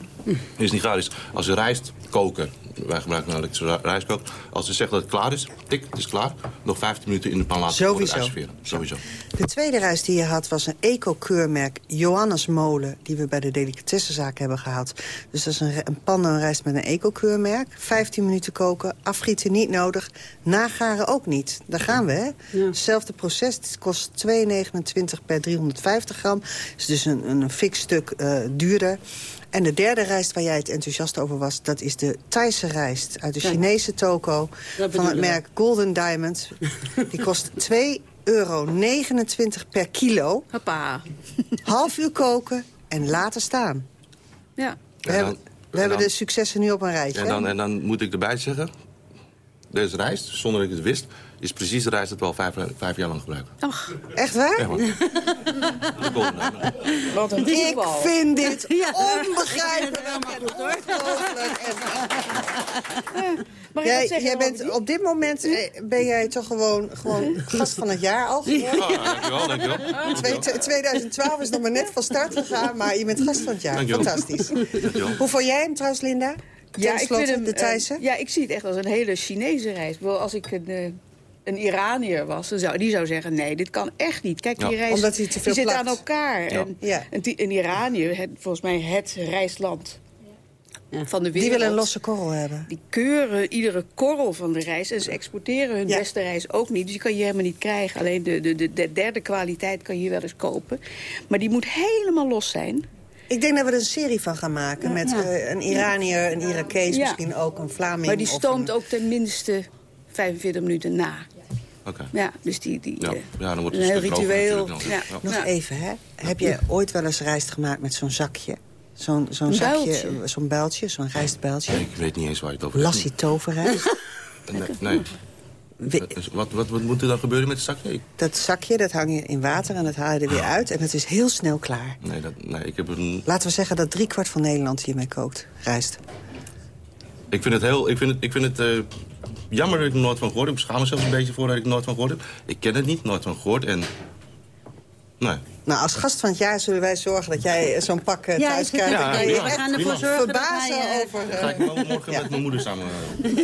Is niet gaar is als je rijst koken. Wij gebruiken nou elektrische rijstkook. Als ze zegt dat het klaar is, tik, het is klaar. Nog 15 minuten in de pan laten voor Sowieso. Sowieso. De tweede rijst die je had was een eco-keurmerk Johannesmolen... die we bij de delicatessenzaak hebben gehaald. Dus dat is een, een pandanrijst met een eco-keurmerk. 15 minuten koken, afgieten niet nodig. Nagaren ook niet. Daar gaan we, hè? Hetzelfde proces. Het kost 2,29 per 350 gram. is dus een, een fix stuk eh, duurder. En de derde rijst waar jij het enthousiast over was... dat is de Thaise rijst uit de Kijk. Chinese toko... Van het merk Golden Diamond. <laughs> Die kost 2,29 euro per kilo. Hoppa. Half uur koken en laten staan. Ja. We hebben, we en hebben dan- de successen nu op een rijtje. En dan, en dan moet ik erbij zeggen... Deze rijst, zonder dat ik het wist... is precies de rijst dat we al vijf, vijf jaar lang gebruiken. Ach, Echt waar? Wat een Ik vind dit <laughs> Ja. onbegrijpelijk en ongelooflijk. En- <laughs> Mag ik Jij, jij bent, op dit moment eh, ben jij toch gewoon, gewoon <laughs> gast van het jaar al geworden. Ah, dankjewel, dankjewel. Twee- t- 2012 is nog maar net van start gegaan, maar je bent gast van het jaar. Dankjewel. Fantastisch. Dankjewel. Hoe vond jij hem trouwens, Linda? Ja, ik vind hem, de eh, ja, ik zie het echt als een hele Chinese reis. Als ik een, eh, een Iranier was, dan zou, die zou zeggen... nee, dit kan echt niet. Kijk, die Ja. reis Omdat hij te veel die zit aan elkaar. Ja. En Ja. een, ti- een Iranier, het, volgens mij het reisland van de wereld... Die willen een losse korrel hebben. Die keuren iedere korrel van de reis. En ze exporteren hun Ja. beste reis ook niet. Dus die kan je helemaal niet krijgen. Alleen de, de, de, de derde kwaliteit kan je wel eens kopen. Maar die moet helemaal los zijn. Ik denk dat we er een serie van gaan maken. Met Ja. eh, een Iranier, een Irakees, Ja. misschien ook een Vlaming. Maar die stoomt een- ook ten minste 45 minuten na. Oké. Ja, dus die... die Ja. eh, Ja, dan wordt een het een ritueel. Ja. Nog Ja. even, hè? Heb je ooit wel eens rijst gemaakt met zo'n zakje? Zo'n zo'n zakje, builtje? zo'n builtje, zo'n rijstbuiltje? Ik weet niet eens waar je het over hebt. Lassie toverrijst. Nee. We- Wat, wat, wat moet er dan gebeuren met het zakje? Dat zakje, dat hang je in water en dat haal je er weer uit. En het is heel snel klaar. Nee, dat, nee, ik heb een... Laten we zeggen dat driekwart van Nederland hiermee kookt. Rijst. Ik vind het heel... Ik vind het, ik vind het eh, jammer dat ik er nooit van gehoord heb. Ik schaam mezelf een beetje voor dat ik er nooit van gehoord heb. Ik ken het niet, nooit van gehoord. En... Nee. Nou, als gast van het jaar zullen wij zorgen dat jij zo'n pak uh, thuis krijgt. Ja, ja, we gaan ervoor zorgen verbazen dat over... Uh, ga ik morgen <laughs> met mijn moeder samen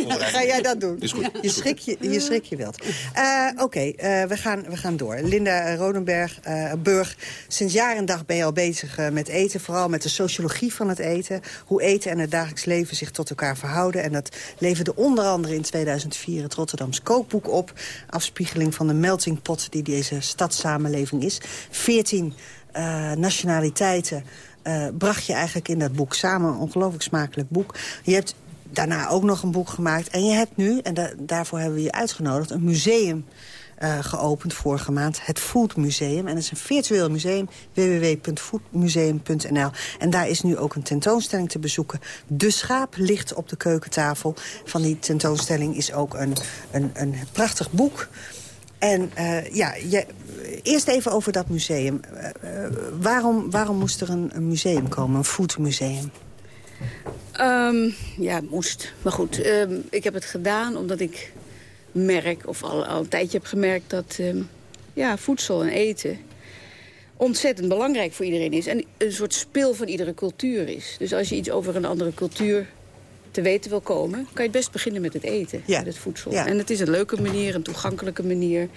Ga jij dat doen? Is goed. Je schrik je, je, schrik je wilt. Uh, Oké, okay, we, gaan, we gaan door. Linda Rodenberg, Burg, sinds jaar en dag ben je al bezig met eten. Vooral met de sociologie van het eten. Hoe eten en het dagelijks leven zich tot elkaar verhouden. En dat leverde onder andere in 2004 het Rotterdams kookboek op. Afspiegeling van de melting pot die deze stadssamenleving is. 14 uh, nationaliteiten uh, bracht je eigenlijk in dat boek samen. Een ongelooflijk smakelijk boek. Je hebt daarna ook nog een boek gemaakt. En je hebt nu, en da daarvoor hebben we je uitgenodigd... een museum uh, geopend vorige maand, het Food Museum. En dat is een virtueel museum, www.foodmuseum.nl. En daar is nu ook een tentoonstelling te bezoeken. De schaap ligt op de keukentafel. Van die tentoonstelling is ook een, een, een prachtig boek... En uh, ja, je, eerst even over dat museum. Uh, waarom, waarom moest er een, museum komen, een foodmuseum? Um, ja, moest. Maar goed, um, ik heb het gedaan omdat ik merk, of al, een tijdje heb gemerkt... dat um, ja, voedsel en eten ontzettend belangrijk voor iedereen is. En een soort speel van iedere cultuur is. Dus als je iets over een andere cultuur te weten wil komen... kan je best beginnen met het eten, ja. met het voedsel. Ja. En het is een leuke manier, een toegankelijke manier.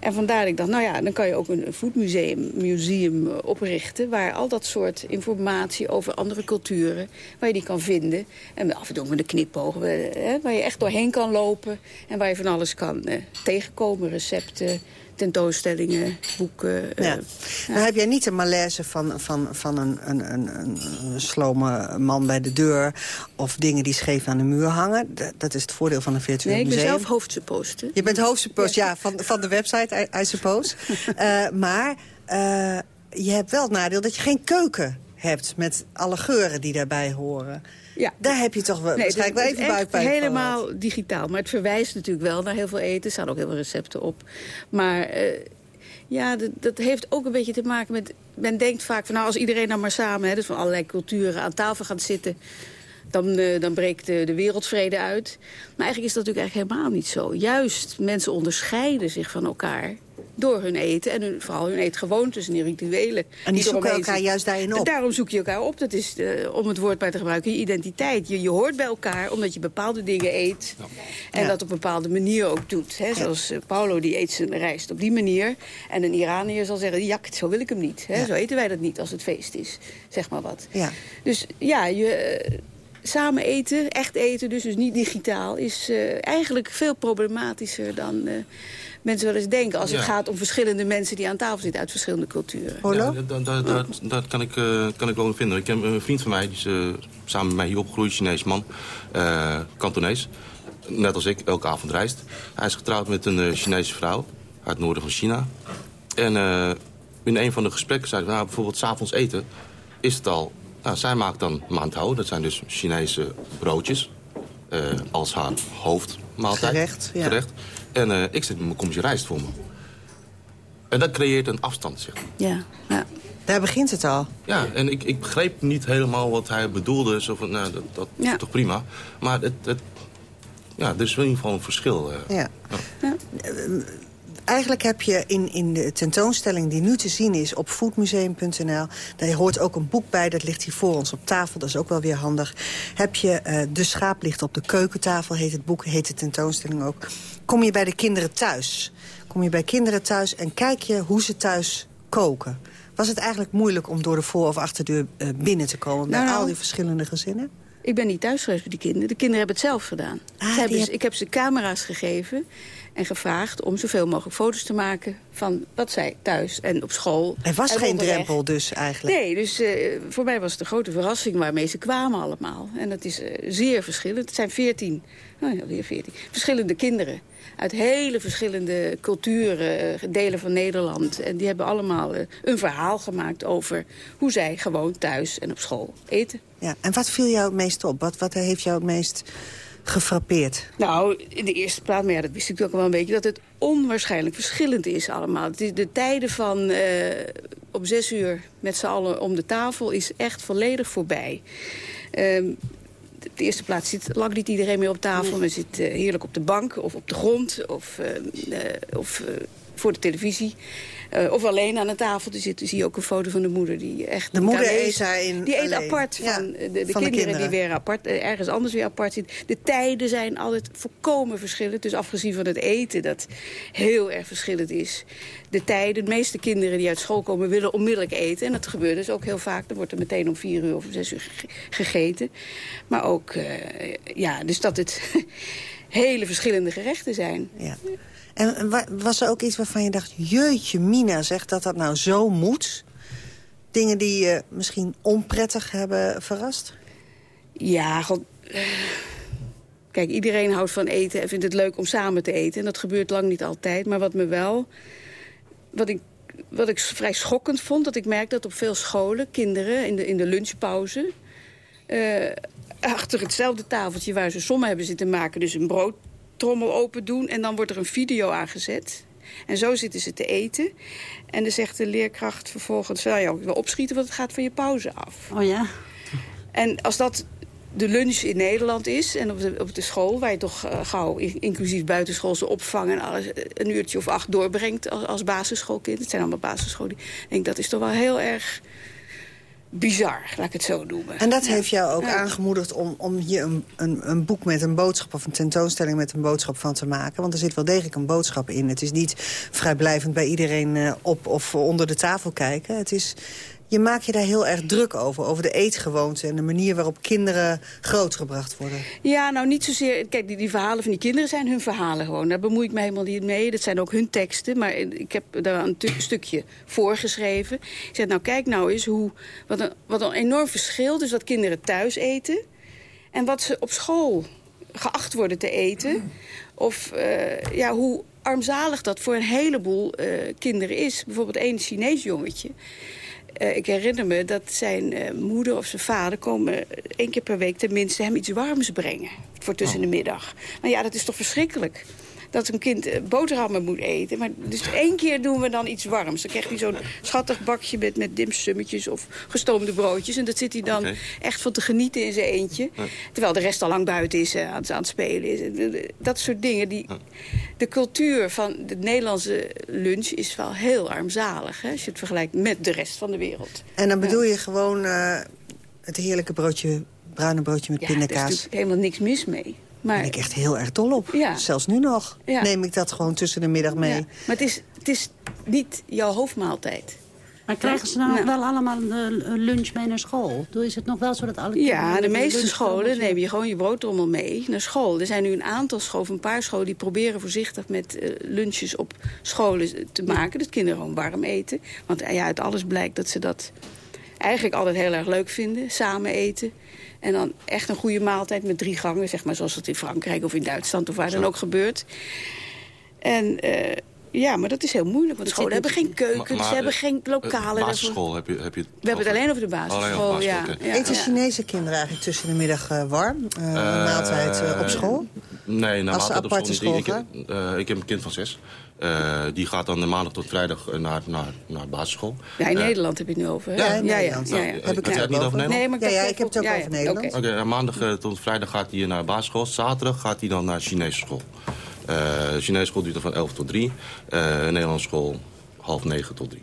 En vandaar dat ik dacht, nou ja, dan kan je ook een foodmuseum museum oprichten... waar al dat soort informatie over andere culturen, waar je die kan vinden. En af en toe met een knipoog, hè, waar je echt doorheen kan lopen... en waar je van alles kan uh, tegenkomen, recepten tentoonstellingen, boeken. Ja. Uh, nou heb jij niet de malaise van, van, van een, een, een, een, slome man bij de deur... of dingen die scheef aan de muur hangen. Dat is het voordeel van een virtueel nee, museum. ik ben zelf hoofdsuppost. Je bent hoofdsuppost, ja, van, van de website, I, I suppose. uh, <laughs> maar uh, je hebt wel het nadeel dat je geen keuken hebt... met alle geuren die daarbij horen. Ja. Daar heb je toch wel, nee, waarschijnlijk wel even buikpijn helemaal digitaal. Maar het verwijst natuurlijk wel naar heel veel eten. Er staan ook heel veel recepten op. Maar uh, ja, dat, dat, heeft ook een beetje te maken met... Men denkt vaak van nou, als iedereen dan maar samen... Hè, dus van allerlei culturen aan tafel gaat zitten... Dan, uh, dan breekt de, de, wereldvrede uit. Maar eigenlijk is dat natuurlijk eigenlijk helemaal niet zo. Juist, mensen onderscheiden zich van elkaar door hun eten. En hun, vooral hun eetgewoontes en die rituelen. En die, die zoeken elkaar juist daarin op? Daarom zoek je elkaar op. Dat is, uh, om het woord bij te gebruiken, je identiteit. Je, je hoort bij elkaar omdat je bepaalde dingen eet. Ja. En ja. dat op een bepaalde manier ook doet. Hè? Zoals uh, Paulo, die eet zijn rijst op die manier. En een Iranier zal zeggen, ja, zo wil ik hem niet. Hè? Zo eten wij dat niet als het feest is. Zeg maar wat. Dus ja, je... Uh, samen eten, echt eten, dus, dus niet digitaal... is uh, eigenlijk veel problematischer dan uh, mensen wel eens denken... als ja. het gaat om verschillende mensen die aan tafel zitten uit verschillende culturen. Ja, dat, dat, dat, dat, kan, ik, uh, kan ik wel vinden. Ik heb een vriend van mij, die is samen met mij hier opgegroeid, Chinees man, Kantonees. Net als ik, elke avond reist. Hij is getrouwd met een Chinese vrouw uit het noorden van China. En in een van de gesprekken zei hij, nou, bijvoorbeeld s'avonds eten... is het al nou, zij maakt dan mantou, dat zijn dus Chinese broodjes. Uh, als haar hoofdmaaltijd. Gerecht, ja. Gerecht. En uh, ik zet mijn komje rijst voor me. En dat creëert een afstand, zeg maar. Ja, ja. Daar begint het al. Ja, en ik, ik begreep niet helemaal wat hij bedoelde. Zo van, nou, dat, dat ja. is toch prima. Maar het, het, ja, er is in ieder geval een verschil. Uh, ja. ja eigenlijk heb je in, in de tentoonstelling die nu te zien is op foodmuseum.nl... daar hoort ook een boek bij, dat ligt hier voor ons op tafel. Dat is ook wel weer handig. Heb je uh, De schaap ligt op de keukentafel, heet het boek, heet de tentoonstelling ook. Kom je bij de kinderen thuis. Kom je bij kinderen thuis en kijk je hoe ze thuis koken. Was het eigenlijk moeilijk om door de voor- of achterdeur uh, binnen te komen... bij nou, al die verschillende gezinnen? Ik ben niet thuis geweest bij die kinderen. De kinderen hebben het zelf gedaan. Ah, hebben, heb... Ik heb ze camera's gegeven en gevraagd om zoveel mogelijk foto's te maken van wat zij thuis en op school. Er was geen drempel dus eigenlijk? Nee, dus uh, voor mij was het een grote verrassing waarmee ze kwamen allemaal. En dat is uh, zeer verschillend. Het zijn veertien, nou ja, weer veertien, verschillende kinderen. Uit hele verschillende culturen, delen van Nederland. En die hebben allemaal uh, een verhaal gemaakt over hoe zij gewoon thuis en op school eten. Ja, en wat viel jou het meest op? Wat, wat heeft jou het meest gefrappeerd? Nou, in de eerste plaats, maar ja, dat wist ik ook wel een beetje... dat het onwaarschijnlijk verschillend is allemaal. De tijden van uh, op zes uur met z'n allen om de tafel is echt volledig voorbij. Um, op de eerste plaats zit lang niet iedereen meer op tafel. Men zit uh, heerlijk op de bank of op de grond of, uh, of voor de televisie. Uh, of alleen aan een tafel zitten, zie je ook een foto van de moeder. Die echt de moeder eet in Die eet apart van, de, de, kinderen, die weer apart, ergens anders weer apart zitten. De tijden zijn altijd volkomen verschillend. Dus afgezien van het eten, dat heel erg verschillend is. De tijden, de meeste kinderen die uit school komen willen onmiddellijk eten. En dat gebeurt dus ook heel vaak. Dan wordt er meteen om vier uur of zes uur gegeten. Maar ook, uh, ja, dus dat het <laughs> hele verschillende gerechten zijn. Ja. En was er ook iets waarvan je dacht... jeutje, Mina zegt dat dat nou zo moet? Dingen die je misschien onprettig hebben verrast? Ja, god... Kijk, iedereen houdt van eten en vindt het leuk om samen te eten. En dat gebeurt lang niet altijd. Maar wat me wel... Wat ik, wat ik vrij schokkend vond, dat ik merk dat op veel scholen... kinderen in de, in de lunchpauze... Uh, achter hetzelfde tafeltje waar ze sommen hebben zitten maken... dus een brood trommel open doen en dan wordt er een video aangezet. En zo zitten ze te eten. En dan zegt de leerkracht vervolgens... Nou ja, wil opschieten, want het gaat van je pauze af. Oh ja? En als dat de lunch in Nederland is en op de, op de school... waar je toch uh, gauw inclusief buitenschoolse opvang... en alles een uurtje of acht doorbrengt als, als basisschoolkind... het zijn allemaal basisscholen... ik denk dat is toch wel heel erg bizar, laat ik het zo noemen. En dat heeft jou ook aangemoedigd om, om hier een, een, een, boek met een boodschap... of een tentoonstelling met een boodschap van te maken? Want er zit wel degelijk een boodschap in. Het is niet vrijblijvend bij iedereen uh, op of onder de tafel kijken. Het is je maakt je daar heel erg druk over. Over de eetgewoonten en de manier waarop kinderen grootgebracht worden. Ja, nou niet zozeer... Kijk, die, die verhalen van die kinderen zijn hun verhalen gewoon. Daar bemoei ik me helemaal niet mee. Dat zijn ook hun teksten. Maar ik heb daar een stukje voorgeschreven. Ik zeg, nou kijk nou eens hoe... Wat een, wat een enorm verschil. Dus wat kinderen thuis eten. En wat ze op school geacht worden te eten. Of uh, ja, hoe armzalig dat voor een heleboel uh, kinderen is. Bijvoorbeeld één Chinees jongetje. Uh, ik herinner me dat zijn uh, moeder of zijn vader komen één keer per week tenminste hem iets warms brengen. Voor tussen oh. de middag. Maar ja, dat is toch verschrikkelijk dat een kind eh, boterhammen moet eten. Maar dus één keer doen we dan iets warms. Dan krijgt hij zo'n schattig bakje met, met dimsummetjes of gestoomde broodjes. En dat zit hij dan echt van te genieten in zijn eentje. Terwijl de rest al lang buiten is, uh, aan, aan, het spelen is. Dat soort dingen. Die, De cultuur van de Nederlandse lunch is wel heel armzalig. Hè, als je het vergelijkt met de rest van de wereld. En dan bedoel je gewoon uh, het heerlijke broodje bruine broodje met ja, pindakaas. daar is helemaal niks mis mee. Maar... ben ik echt heel erg dol op. Ja. Zelfs nu nog neem ik dat gewoon tussen de middag mee. Ja. Maar het is, het is niet jouw hoofdmaaltijd. Maar krijgen ze nou, wel allemaal een lunch mee naar school? Doe is het nog wel zo dat alle Ja, de meeste scholen neem je gewoon je broodtrommel mee naar school. Er zijn nu een aantal scholen, een paar scholen... die proberen voorzichtig met uh, lunches op scholen te maken. Dat kinderen gewoon warm eten. Want ja, uit alles blijkt dat ze dat eigenlijk altijd heel erg leuk vinden. Samen eten. En dan echt een goede maaltijd met drie gangen, zeg maar zoals het in Frankrijk of in Duitsland of waar dan ook gebeurt. En uh, ja, maar dat is heel moeilijk, want scholen hebben geen keukens, ze hebben geen lokalen. basisschool heb je, heb je We hebben het alleen over de basisschool, ja. ja. Eten Chinese kinderen eigenlijk tussen de middag uh, warm? Uh, maaltijd op school? Nee, na maaltijd op school niet. Ik, ik heb een kind van zes. Uh, die gaat dan de maandag tot vrijdag naar, naar, naar basisschool. Ja, in uh, Nederland heb je het nu over. Ja, in Nederland. Ja, ja. ja. Heb ik het niet over Nederland? Nee, maar ik, ja, ik heb het ook over Nederland. Oké, okay, maandag uh, tot vrijdag gaat hij naar basisschool. Zaterdag gaat hij dan naar Chinese school. Chinese school duurt dan van 11 tot 3. Nederlandse school half 9 tot 3.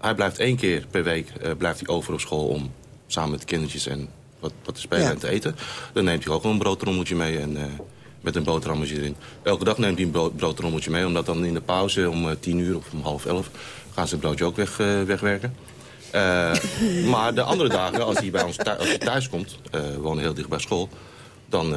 hij blijft één keer per week blijft hij over op school om samen met de kindertjes en wat, wat te spelen en te eten. Dan neemt hij ook een broodtrommeltje mee en met een boterhammetje erin. Elke dag neemt hij een broodtrommeltje mee, omdat dan in de pauze om uh, tien uur of om half elf gaan ze het broodje ook weg, uh, wegwerken. Uh, <laughs> maar de andere dagen, als hij bij ons thuis, als hij thuis komt, we wonen heel dicht bij school, dan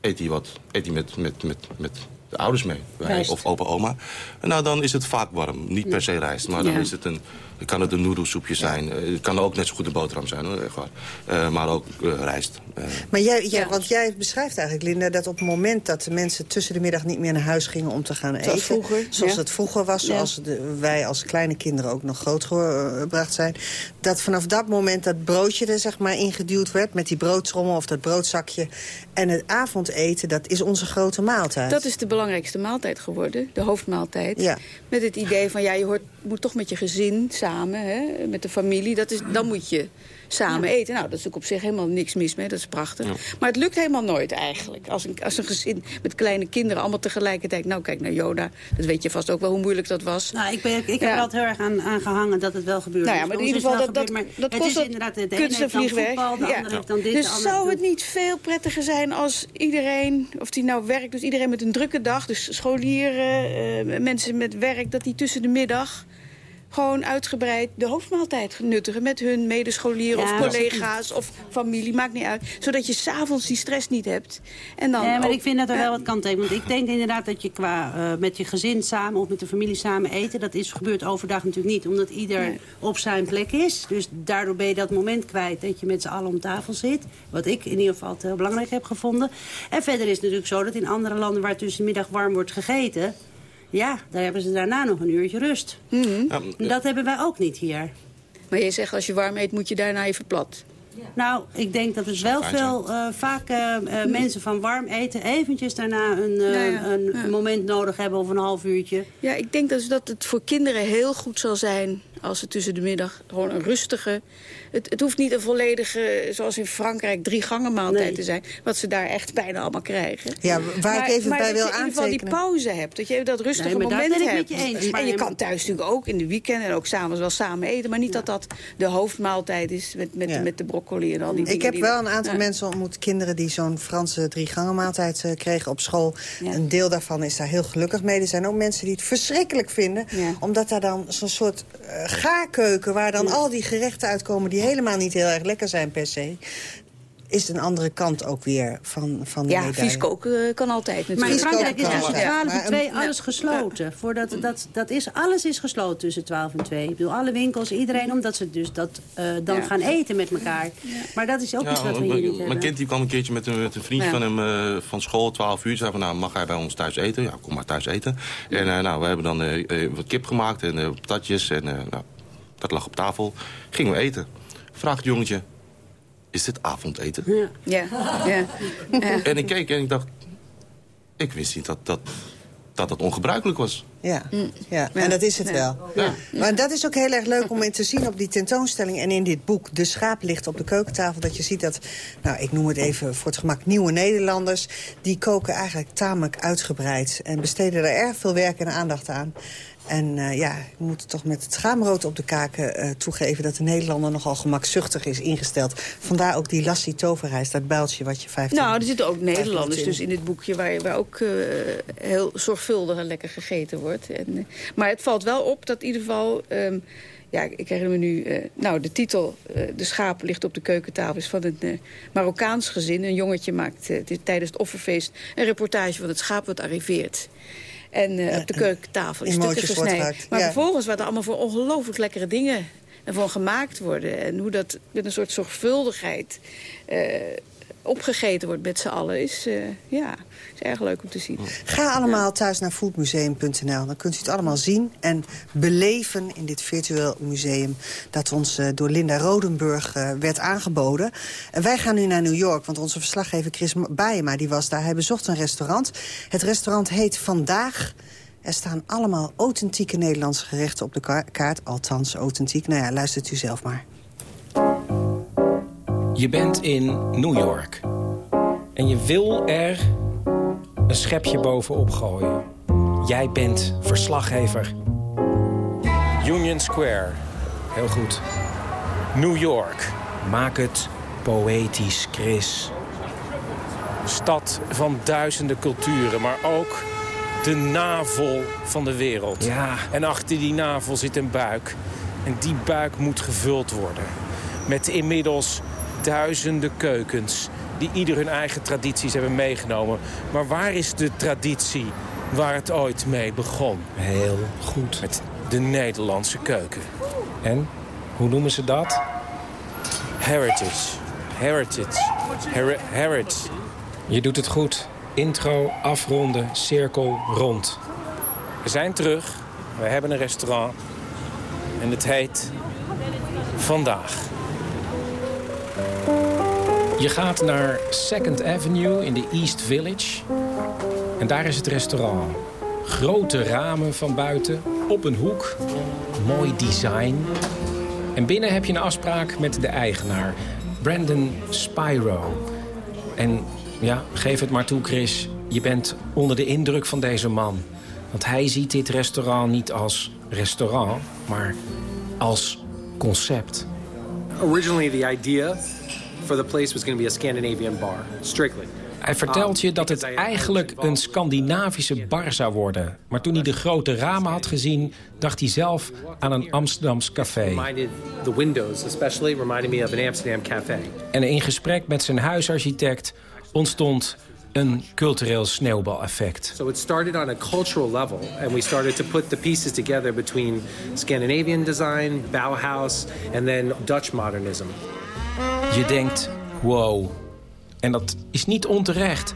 eet hij wat, eet hij met, met, met, met de ouders mee. Wij, of opa oma. En nou, dan is het vaak warm. Niet per se rijst, maar dan is het een kan het een noedelsoepje zijn. Ja. Het kan ook net zo goed een boterham zijn, hoor, echt waar. Uh, maar ook uh, rijst. Uh. Maar jij, ja, want jij beschrijft eigenlijk, Linda, dat op het moment dat de mensen tussen de middag niet meer naar huis gingen om te gaan eten. Zoals vroeger. Zoals het vroeger was, zoals de, wij als kleine kinderen ook nog grootgebracht zijn. Dat vanaf dat moment dat broodje er zeg maar ingeduwd werd met die broodtrommel of dat broodzakje. En het avondeten, dat is onze grote maaltijd. Dat is de belangrijkste maaltijd geworden, de hoofdmaaltijd. Ja. Met het idee van, ja, je hoort moet toch met je gezin samen, hè, met de familie. Dat is, dan moet je samen eten. Nou, dat is ook op zich helemaal niks mis mee, dat is prachtig. Maar het lukt helemaal nooit eigenlijk. Als een, als een gezin met kleine kinderen allemaal tegelijkertijd... nou, kijk naar Yoda, dat weet je vast ook wel hoe moeilijk dat was. Nou, ik, ben, ik heb er altijd heel erg aan, aan gehangen dat het wel gebeurt. Nou ja, maar in ieder geval, dat, dat, dat kost het inderdaad de kunst en vliegwerk. ja. dan dit, dus zou het niet veel prettiger zijn als iedereen, of die nou werkt... dus iedereen met een drukke dag, dus scholieren, uh, mensen met werk... dat die tussen de middag gewoon uitgebreid de hoofdmaaltijd nuttigen... met hun medescholieren of collega's of familie, maakt niet uit. Zodat je s'avonds die stress niet hebt. En dan ja, maar ik vind dat er wel wat kan tegen. Want ik denk inderdaad dat je qua uh, met je gezin samen of met de familie samen eten... dat is, gebeurt overdag natuurlijk niet, omdat ieder op zijn plek is. Dus daardoor ben je dat moment kwijt dat je met z'n allen om tafel zit. Wat ik in ieder geval heel belangrijk heb gevonden. En verder is het natuurlijk zo dat in andere landen waar tussen de middag warm wordt gegeten... Ja, daar hebben ze daarna nog een uurtje rust. Mm dat hebben wij ook niet hier. Maar je zegt als je warm eet moet je daarna even plat. Nou, ik denk dat er wel veel, uh, vaak uh, mensen van warm eten... eventjes daarna een, nou een ja. moment nodig hebben of een half uurtje. Ja, ik denk dus dat het voor kinderen heel goed zal zijn... als ze tussen de middag gewoon een rustige het, het hoeft niet een volledige, zoals in Frankrijk, drie gangen maaltijd nee. te zijn. Wat ze daar echt bijna allemaal krijgen. Ja, waar maar, ik even bij wil aantekenen. in ieder geval die pauze hebt. Dat je dat rustige nee, moment hebt. Je eens, en je kan thuis natuurlijk ook in de weekend en ook s'avonds wel samen eten. Maar niet dat dat de hoofdmaaltijd is met, met, ja. met de broccoli en al die Ik dingen. heb wel een aantal mensen ontmoet, kinderen die zo'n Franse drie gangen maaltijd uh, kregen op school. Een deel daarvan is daar heel gelukkig mee. Er zijn ook mensen die het verschrikkelijk vinden. Omdat daar dan zo'n soort uh, gaarkeuken, waar dan al die gerechten uitkomen... die helemaal niet heel erg lekker zijn per se is een andere kant ook weer van, van de Ja, medaille. vies koken kan altijd Maar in natuurlijk. Frankrijk is tussen Ja, 12 en maar, 2 alles gesloten. Voordat, dat, dat is, alles is gesloten tussen 12 en 2. Ik bedoel, alle winkels, iedereen, omdat ze dus dat, uh, dan Ja. gaan eten met elkaar. Maar dat is ook iets wat we hier niet mijn, hebben. mijn kind die kwam een keertje met een, met een vriendje Ja. van hem uh, van school, 12 uur. Zei van, nou, mag hij bij ons thuis eten? Ja, kom maar thuis eten. En uh, nou, we hebben dan uh, wat kip gemaakt en uh, patatjes. En nou, dat lag op tafel. Gingen we eten. Vraagt het jongetje, is dit avondeten? Ja. Ja. Ja. Ja. En ik keek en ik dacht, ik wist niet dat dat, dat, dat ongebruikelijk was. Ja, ja. en dat is het wel. Ja. Maar dat is ook heel erg leuk om in te zien op die tentoonstelling... en in dit boek De Schaap ligt op de keukentafel... dat je ziet dat, nou, ik noem het even voor het gemak... nieuwe Nederlanders, die koken eigenlijk tamelijk uitgebreid... en besteden er erg veel werk en aandacht aan. En uh, ja, ik moet toch met het schaamrood op de kaken uh, toegeven... dat de Nederlander nogal gemakzuchtig is ingesteld. Vandaar ook die lassie toverreis, dat builtje wat je 15... Nou, er zitten ook Nederlanders dus in dit boekje... waar, waar ook uh, heel zorgvuldig en lekker gegeten wordt. En, uh, maar het valt wel op dat in ieder geval... Um, ja, ik herinner me nu... Uh, nou, de titel, uh, De schaap ligt op de keukentafel... is van een uh, Marokkaans gezin. Een jongetje maakt dit, tijdens het offerfeest... een reportage van het schaap wat arriveert. En op de keukentafel is stukken gesneden. Maar ja. vervolgens wat er allemaal voor ongelooflijk lekkere dingen ervan gemaakt worden. En hoe dat met een soort zorgvuldigheid opgegeten wordt met z'n allen... is, ja, is erg leuk om te zien. Ga allemaal ja. thuis naar foodmuseum.nl. Dan kunt u het allemaal zien en beleven in dit virtueel museum... dat ons uh, door Linda Rodenburg uh, werd aangeboden. En wij gaan nu naar New York, want onze verslaggever Chris Baayema... die was daar, hij bezocht een restaurant. Het restaurant heet Vandaag... Er staan allemaal authentieke Nederlandse gerechten op de ka kaart. Althans, authentiek. Nou ja, luistert u zelf maar. Je bent in New York. En je wil er een schepje bovenop gooien. Jij bent verslaggever. Union Square. Heel goed. New York. Maak het poëtisch, Chris. Stad van duizenden culturen, maar ook de navel van de wereld. Ja. En achter die navel zit een buik. En die buik moet gevuld worden. Met inmiddels duizenden keukens die ieder hun eigen tradities hebben meegenomen. Maar waar is de traditie waar het ooit mee begon? Heel goed. Met de Nederlandse keuken. En? Hoe noemen ze dat? Heritage. Heritage. Her heritage. Je doet het goed. Intro, afronden, cirkel, rond. We zijn terug. We hebben een restaurant. En het heet Vandaag. Je gaat naar Second Avenue in de East Village. En daar is het restaurant. Grote ramen van buiten. op een hoek. Mooi design. En binnen heb je een afspraak met de eigenaar, Brandon Spyro. En ja, geef het maar toe, Chris. Je bent onder de indruk van deze man. Want hij ziet dit restaurant niet als restaurant, maar als concept. Originally the idea for the place was going to be a Scandinavian bar, strictly. Hij vertelt je dat het eigenlijk een Scandinavische bar zou worden. Maar toen hij de grote ramen had gezien, dacht hij zelf aan een Amsterdams café. En in gesprek met zijn huisarchitect ontstond een cultureel sneeuwbaleffect. So it started on a cultural level and we started to put the pieces together between Scandinavian design, Bauhaus and then Dutch modernism. Je denkt, wow. En dat is niet onterecht.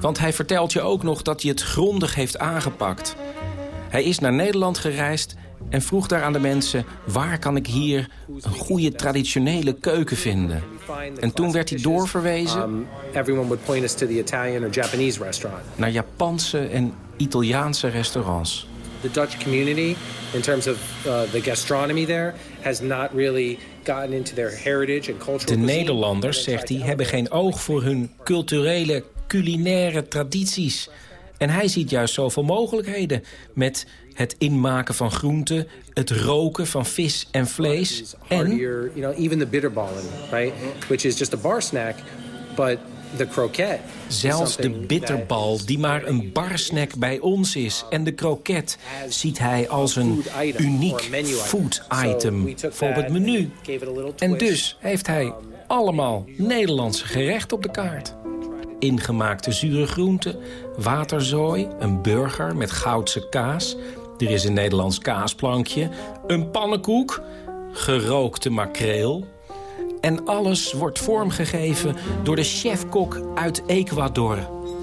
Want hij vertelt je ook nog dat hij het grondig heeft aangepakt. Hij is naar Nederland gereisd en vroeg daar aan de mensen... waar kan ik hier een goede traditionele keuken vinden? En toen werd hij doorverwezen... Um, naar Japanse en Italiaanse restaurants. The Dutch community, in terms of uh, the gastronomy there, has not really De. Nederlanders, zegt hij, hebben geen oog voor hun culturele, culinaire tradities. En hij ziet juist zoveel mogelijkheden met het inmaken van groenten... het roken van vis en vlees en even the bitterballen, right? Which is just a bar snack, but zelfs de bitterbal die maar een barsnack bij ons is. En de kroket ziet hij als een uniek food item voor het menu. En dus heeft hij allemaal Nederlandse gerechten op de kaart. Ingemaakte zure groenten, waterzooi, een burger met goudse kaas... Er is een Nederlands kaasplankje, een pannenkoek, gerookte makreel... En alles wordt vormgegeven door de chefkok uit Ecuador,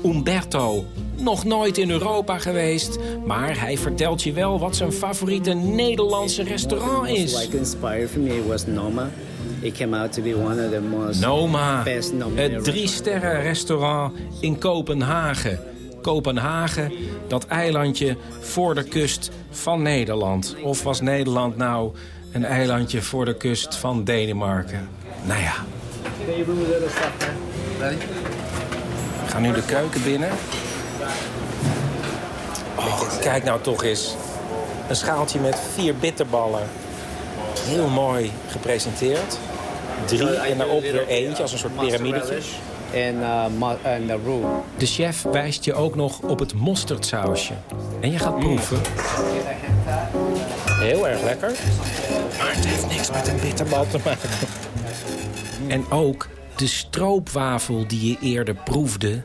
Umberto. Nog nooit in Europa geweest, maar hij vertelt je wel wat zijn favoriete Nederlandse restaurant is. Like inspired for me was Noma. It came out to be one of the most Noma, best nominated het drie-sterren restaurant in Kopenhagen. Kopenhagen, dat eilandje voor de kust van Nederland. Of was Nederland nou een eilandje voor de kust van Denemarken? Nou ja, we gaan nu de keuken binnen. Oh, kijk nou toch eens. Een schaaltje met vier bitterballen. Heel mooi gepresenteerd. Drie en daarop weer eentje als een soort piramidetje. En uh, en de roux. De chef wijst je ook nog op het mosterdsausje. En je gaat proeven. Heel erg lekker. Maar het heeft niks met een bitterbal te maken. En ook de stroopwafel die je eerder proefde...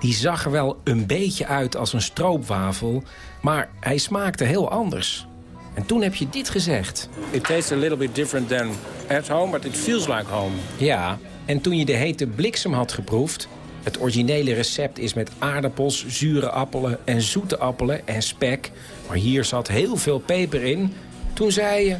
die zag er wel een beetje uit als een stroopwafel... maar hij smaakte heel anders. En toen heb je dit gezegd. It tastes a little bit different than at home, but it feels like home. Ja, en toen je de hete bliksem had geproefd... het originele recept is met aardappels, zure appelen en zoete appelen en spek... maar hier zat heel veel peper in. Toen zei je...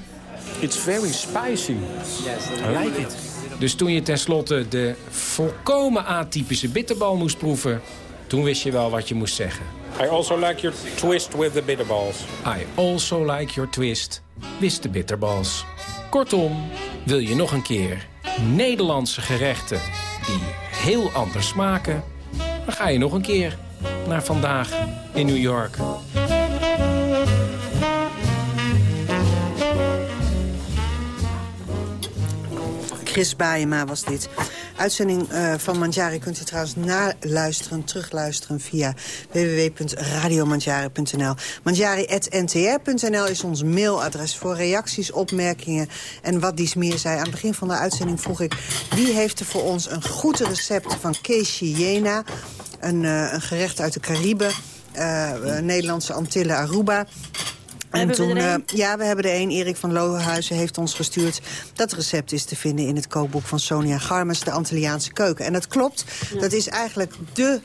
It's very spicy. I like it. Dus toen je tenslotte de volkomen atypische bitterbal moest proeven... toen wist je wel wat je moest zeggen. I also like your twist with the bitterballs. I also like your twist, wist de bitterballs. Kortom, wil je nog een keer Nederlandse gerechten die heel anders smaken... dan ga je nog een keer naar vandaag in New York. Chris was dit. Uitzending eh, van Manjari kunt u trouwens naluisteren, terugluisteren via www.radiomanjari.nl. Manjari.ntr.nl is ons mailadres voor reacties, opmerkingen en wat dies meer zei. Aan het begin van de uitzending vroeg ik wie heeft er voor ons een goed recept van Kees Jena, een, eh, een gerecht uit de Cariben, eh, Nederlandse Antillen Aruba. En we toen, eh, ja, we hebben er een. Erik van Lohuizen heeft ons gestuurd. Dat recept is te vinden in het kookboek van Sonia Garmens, de Antilliaanse keuken. En dat klopt. Dat is eigenlijk de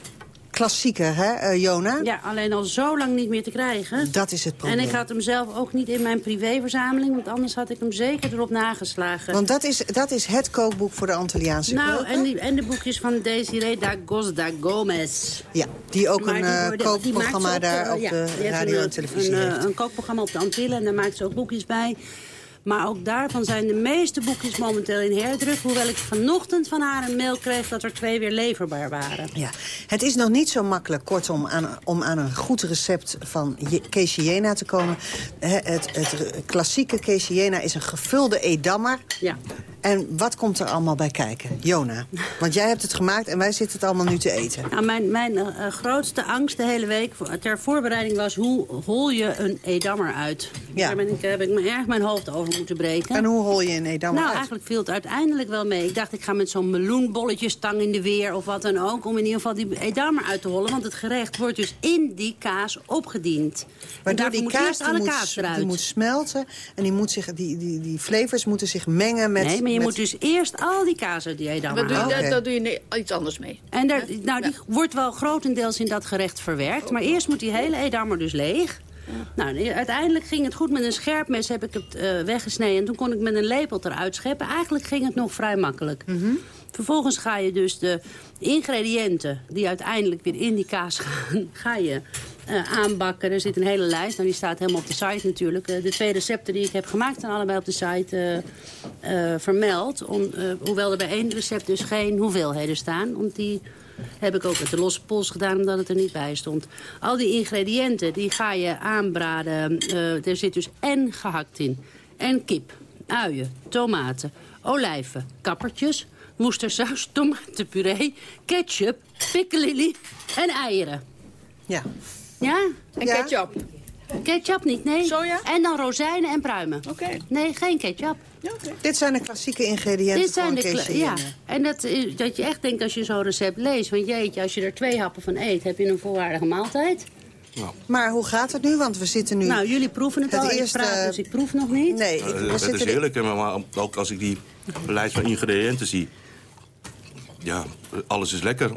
klassieker, hè, uh, Jona? Ja, alleen al zo lang niet meer te krijgen. Dat is het probleem. En ik had hem zelf ook niet in mijn privéverzameling... want anders had ik hem zeker erop nageslagen. Want dat is, dat is het kookboek voor de Antilliaanse Nou, en, die, en de boekjes van Desiree da Gosda Gomez. Ja, die ook een uh, kookprogramma daar op de radio en televisie een, heeft. Een kookprogramma op de Antillen en daar maakt ze ook boekjes bij... Maar ook daarvan zijn de meeste boekjes momenteel in herdruk. Hoewel ik vanochtend van haar een mail kreeg dat er twee weer leverbaar waren. Ja, het is nog niet zo makkelijk, kortom, aan, om aan een goed recept van Kees Jena te komen. Het, het, het klassieke Kees Jena is een gevulde edammer. Ja. En wat komt er allemaal bij kijken? Jona, want jij hebt het gemaakt en wij zitten het allemaal nu te eten. Nou, mijn mijn uh, grootste angst de hele week ter voorbereiding was... hoe hol je een edammer uit? Ja. Daar ben ik, heb ik me erg mijn hoofd over moeten breken. En hoe hol je een edammer nou, uit? eigenlijk viel het uiteindelijk wel mee. Ik dacht, ik ga met zo'n meloenbolletjestang in de weer of wat dan ook... om in ieder geval die edammer uit te hollen. Want het gerecht wordt dus in die kaas opgediend. Waardoor die moet kaas, eerst die alle moet, kaas eruit. die moet smelten en die, moet zich, die, die, die flavors moeten zich mengen met... Nee, maar je met... moet dus eerst al die kaas uit die edammer Wat doe je, halen. daar, daar doe je nee, iets anders mee. En daar, nou, die wordt wel grotendeels in dat gerecht verwerkt. Maar eerst moet die hele edammer dus leeg. Nou, uiteindelijk ging het goed. Met een scherp mes heb ik het uh, weggesneden. En toen kon ik met een lepel eruit scheppen. Eigenlijk ging het nog vrij makkelijk. Vervolgens ga je dus de ingrediënten die uiteindelijk weer in die kaas gaan... <laughs> ga je uh, aanbakken. Er zit een hele lijst. Nou, die staat helemaal op de site natuurlijk. Uh, de twee recepten die ik heb gemaakt zijn allebei op de site vermeld. Om, hoewel er bij één recept dus geen hoeveelheden staan. Want die heb ik ook met de losse pols gedaan omdat het er niet bij stond. Al die ingrediënten die ga je aanbraden. er zit dus en gehakt in. En kip, uien, tomaten, olijven, kappertjes... moestersaus, <laughs> tomatenpuree, ketchup, pikkelilie en eieren. Ja. Ja? En Ja. ketchup. Ketchup niet, nee. Soja? En dan rozijnen en pruimen. Oké. Nee, geen ketchup. Ja, oké. Dit zijn de klassieke ingrediënten Dit zijn van de kla- ja. En dat, is- dat je echt denkt als je zo'n recept leest. Want jeetje, als je er twee happen van eet, heb je een volwaardige maaltijd. Maar hoe gaat het nu? Want we zitten nu... Nou, jullie proeven het, Het al. eerste- Ik praat, dus ik proef nog niet. Nee, ik, Eh, het is heerlijk, maar ook als ik die lijst van ingrediënten zie... Ja, alles is lekker.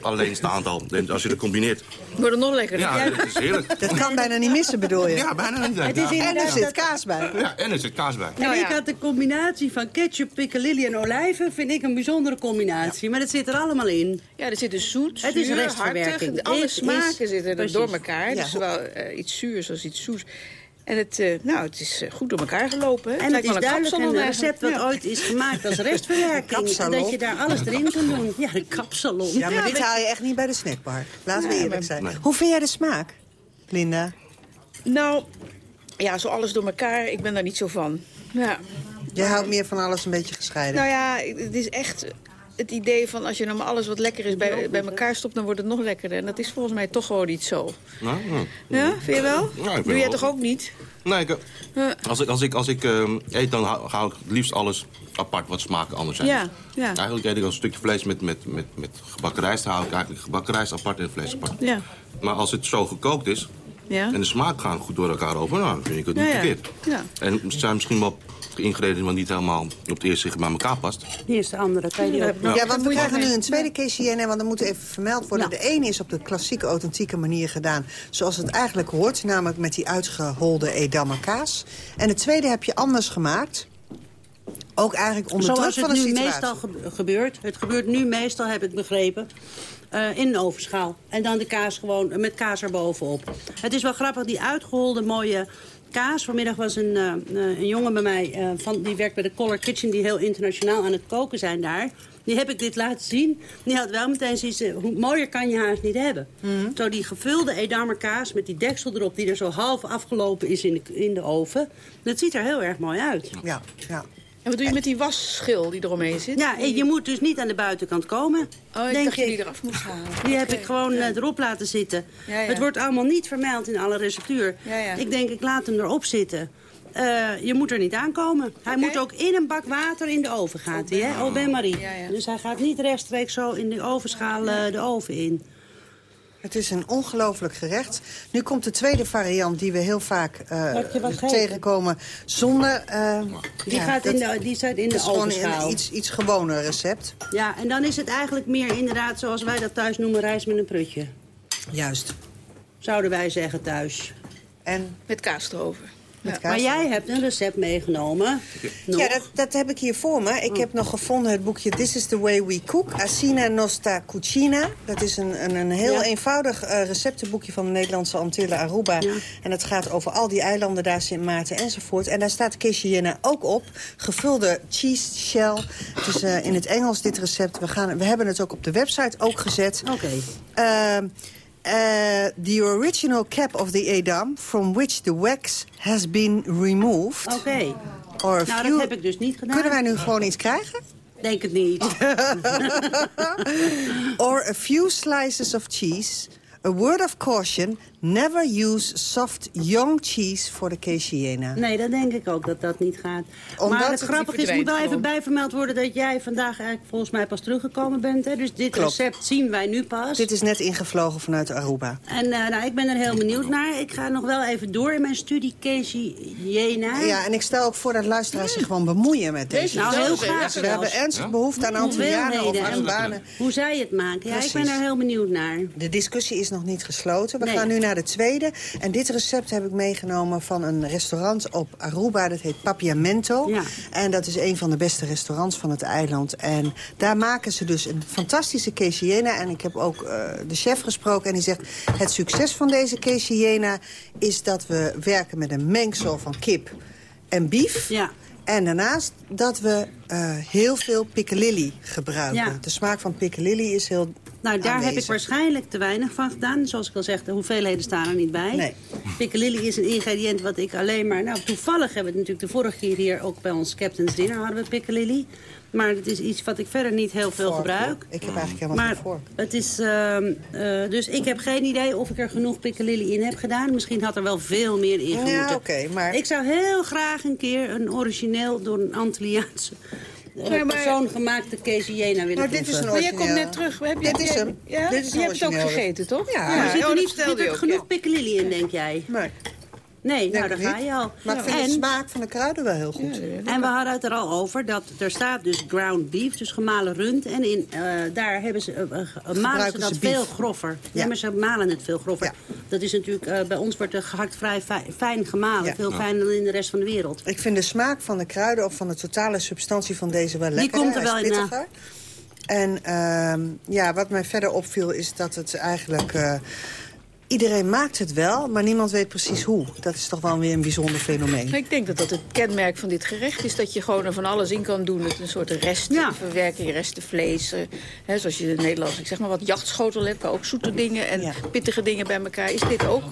Alleenstaand al. En als je dat combineert... Wordt het nog lekkerder. Ja, het is heerlijk. Dat kan bijna niet missen, bedoel je? Ja, bijna niet. Het is. En er zit dat- kaas bij. Ja, en er zit kaas bij. Nou ik had de combinatie van ketchup, pikkelilie en olijven... vind ik een bijzondere combinatie. Maar het zit er allemaal in. Ja, er zit dus zoet, Het is zuur, restverwerking. hartig. Alle smaken zitten er precies. door elkaar. Ja. Dus zowel eh, iets zuurs als iets zoets. En het, eh, nou, het is eh, goed door elkaar gelopen. Hè? En het is wel een duidelijk kapsalon een eigenlijk. recept wat Ja. ooit is gemaakt als restverwerking. Dat je daar alles erin kan doen. Ja, de kapsalon. Ja, maar Ja, dit haal je echt niet bij de snackbar. Laten we eerlijk maar- zijn. Hoe vind jij de smaak, Linda? Nou, ja, zo alles door elkaar. Ik ben daar niet zo van. Ja. Jij houdt meer van alles een beetje gescheiden. Nou ja, het is echt het idee van als je nou maar alles wat lekker is bij, bij elkaar stopt, dan wordt het nog lekkerder. En dat is volgens mij toch gewoon niet zo. Nou, ja. Ja, vind je wel? Doe jij wel. toch ook niet? Nee, ik, Ja. als ik, als ik, als ik ehm, eet, dan hou, hou ik het liefst alles apart wat smaken anders zijn. Ja, ja. Eigenlijk eet ik als een stukje vlees met, met, met, met gebakken rijst. Dan hou ik eigenlijk gebakken rijst apart en vlees apart. Ja. Maar als het zo gekookt is Ja. en de smaak gaan goed door elkaar over, nou, dan vind ik het niet ja. verkeerd. Ja. En er zijn misschien wel ingrediënten wat niet helemaal op het eerste zicht bij elkaar past. Hier is de andere. Kan je die ook- Ja, want we krijgen nu een tweede Jena, want er moet even vermeld worden. De ene is op de klassieke, authentieke manier gedaan, zoals het eigenlijk hoort. Namelijk met die uitgeholde Edammer kaas. En de tweede heb je anders gemaakt. Ook eigenlijk onder Zoals druk het van de nu meestal gebe- gebeurt. Het gebeurt nu meestal, heb ik begrepen, eh, in een ovenschaal. En dan de kaas gewoon met kaas erbovenop. Het is wel grappig, die uitgeholde mooie kaas. Vanmiddag was een, eh, eh, een jongen bij mij, eh, van, die werkt bij de Color Kitchen... die heel internationaal aan het koken zijn daar. Die heb ik dit laten zien. Die had wel meteen zoiets, hoe mooier kan je haast niet hebben. Mhm. Zo die gevulde Edammer kaas met die deksel erop... die er zo half afgelopen is in de, in de oven. Dat ziet er heel erg mooi uit. Ja, ja. En wat doe je met die wasschil die eromheen zit? Ja, je moet dus niet aan de buitenkant komen. Oh, ik denk dacht je die eraf moest halen. <laughs> Die heb ik gewoon eh, erop laten zitten. Ja, ja. Het wordt allemaal niet vermeld in alle receptuur. Ik denk, ik laat hem erop zitten. Eh, je moet er niet aankomen. Hij moet ook in een bak water in de oven hè? Oh, ben Marie. Dus hij gaat niet rechtstreeks zo in de ovenschaal eh, de oven in. Het is een ongelooflijk gerecht. Nu komt de tweede variant die we heel vaak uh, tegenkomen zonder... Uh, die, ja, gaat dat, in de, die staat in de is gewoon een iets, iets gewoner recept. Ja, en dan is het eigenlijk meer inderdaad zoals wij dat thuis noemen... rijst met een prutje. Juist. Zouden wij zeggen thuis. En? Met kaas erover. Ja. Maar jij hebt een recept meegenomen. Nog. Ja, dat, dat, heb ik hier voor me. Ik heb nog gevonden het boekje This is the way we cook. Asina Nostra Cucina. Dat is een, een, een heel eenvoudig uh, receptenboekje van de Nederlandse Antillen Aruba. Ja. En het gaat over al die eilanden daar, Sint Maarten enzovoort. En daar staat Keshiena ook op. Gevulde cheese shell. Het is uh, in het Engels dit recept. We, gaan, we hebben het ook op de website ook gezet. Oké. Okay. Uh, Uh, the original cap of the Edam, from which the wax has been removed. Oké. Okay. Nou, few... dat heb ik dus niet gedaan. Kunnen wij nu gewoon iets krijgen? Denk het niet. <laughs> <laughs> Or a few slices of cheese A word of caution, never use soft young cheese voor de Caesiena. Nee, dat denk ik ook dat dat niet gaat. Omdat maar het, het grappige is, moet wel even bijvermeld worden... dat jij vandaag eigenlijk volgens mij pas teruggekomen bent. Hè? Dus dit recept zien wij nu pas. Dit is net ingevlogen vanuit Aruba. En uh, nou, ik ben er heel benieuwd naar. Ik ga nog wel even door in mijn studie Caesiena. Ja, en ik stel ook voor dat luisteraars zich gewoon bemoeien met deze. Nou, heel graag. We hebben ernstig behoefte aan Antillianen of Arubanen. Hoe zij het maken. Ja, ik ben er heel benieuwd naar. De discussie is nog niet gesloten. We gaan nu naar de tweede. En dit recept heb ik meegenomen van een restaurant op Aruba. Dat heet Papiamento. Ja. En dat is een van de beste restaurants van het eiland. En daar maken ze dus een fantastische quesiena. En ik heb ook uh, de chef gesproken en die zegt... het succes van deze quesiena is dat we werken met een mengsel van kip en bief... Ja. En daarnaast dat we uh, heel veel piccalilli gebruiken. Ja. De smaak van piccalilli is heel Nou, daar aanwezig. heb ik waarschijnlijk te weinig van gedaan. Zoals ik al zeg, de hoeveelheden staan er niet bij. Nee. Piccalilli is een ingrediënt wat ik alleen maar... Nou, toevallig hebben we het natuurlijk de vorige keer hier ook bij ons Captain's Dinner hadden we piccalilli. Maar het is iets wat ik verder niet heel veel gebruik. Ik heb eigenlijk helemaal maar geen vork. Het is, uh, uh, dus ik heb geen idee of ik er genoeg piccalilli in heb gedaan. Misschien had er wel veel meer in. Ja, okay, maar... Ik zou heel graag een keer een origineel door een Antilliaanse maar- persoon gemaakte Caseyena willen Maar dit is een Maar jij komt net terug. Heb je, Dit is hem. Ja? Dit is je hebt het ook gegeten, toch? Ja. Maar Ja, zit oh, er niet zit er ook, genoeg ja. in, denk jij? Nee, Nee, nou, daar ga je al. Maar ik vind en, de smaak van de kruiden wel heel goed. en we hadden het er al over dat er staat dus ground beef, dus gemalen rund. En in, eh, daar hebben ze, eh, malen ze dat ze veel groffer. Ja. Ja. maar ze malen het veel groffer. Ja. Dat is natuurlijk, eh, bij ons wordt er gehakt vrij fi- fijn gemalen. Ja. Veel fijner dan in de rest van de wereld. Ik vind de smaak van de kruiden of van de totale substantie van deze wel lekker. komt er wel in na. En ehm, ja, wat mij verder opviel is dat het eigenlijk... iedereen maakt het wel, maar niemand weet precies hoe. Dat is toch wel weer een bijzonder fenomeen. Maar Ik denk dat dat het kenmerk van dit gerecht is. Dat je gewoon er van alles in kan doen. Het is een soort restenverwerking, restenvlees. eh, hè, zoals je in Nederlands, ik zeg maar wat jachtschotel hebt. Maar ook zoete dingen en pittige dingen bij elkaar. Is dit ook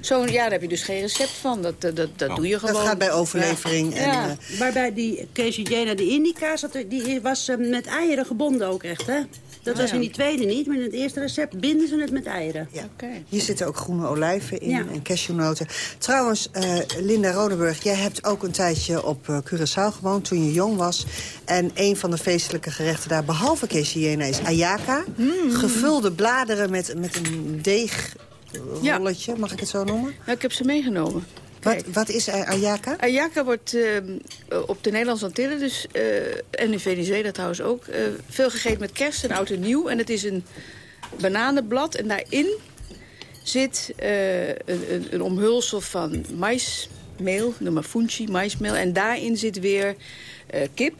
zo'n... Ja, daar heb je dus geen recept van. Dat, eh, dat, dat doe je gewoon. Dat gaat bij overlevering. En, Ja, eh, waarbij die Caseyena, de indica, zat er- die was eh, met eieren gebonden ook echt, hè? Dat was ja. in die tweede niet, maar in het eerste recept binden ze het met eieren. Ja. Hier zitten ook groene olijven in Ja. en cashewnoten. Trouwens, eh, Linda Rodenburg, jij hebt ook een tijdje op eh, Curaçao gewoond toen je jong was. En een van de feestelijke gerechten daar, behalve quesijena, is ayaka. Mm. Gevulde bladeren met, met een deegrolletje, mag ik het zo noemen? Ja, ik heb ze meegenomen. Wat, wat is ay- ayaka? Ayaka wordt eh, op de Nederlandse Antillen dus, eh, en in Venezuela trouwens ook... eh, veel gegeten met kerst en oud en nieuw. En het is een bananenblad en daarin zit een, een, een omhulsel van maismeel, noem maar funchi, maismeel. En daarin zit weer kip.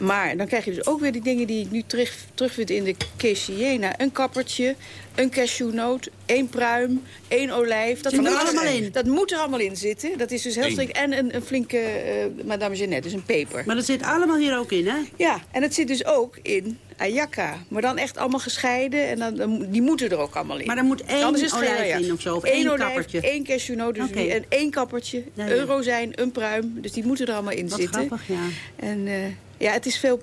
Maar dan krijg je dus ook weer die dingen die ik nu terug, terugvind in de quesijena. Een kappertje, een cashewnoot, één pruim, één olijf. Dat Zit er moet allemaal in? Dat moet er allemaal in zitten. Dat is dus heel strikt. En een, een flinke eh, Madame Jeannette, dus een peper. Maar dat zit allemaal hier ook in, hè? Ja, en het zit dus ook in ayaka. Maar dan echt allemaal gescheiden. En dan, dan- die moeten er ook allemaal in. Maar er moet één Anders is het geen olijf in of zo, of Eén één olijf, kappertje. één cashewnoot, dus en één kappertje. Ja, ja. Een rozijn, een pruim. Dus die moeten er allemaal in Wat zitten. grappig, ja. En eh, ja, het is veel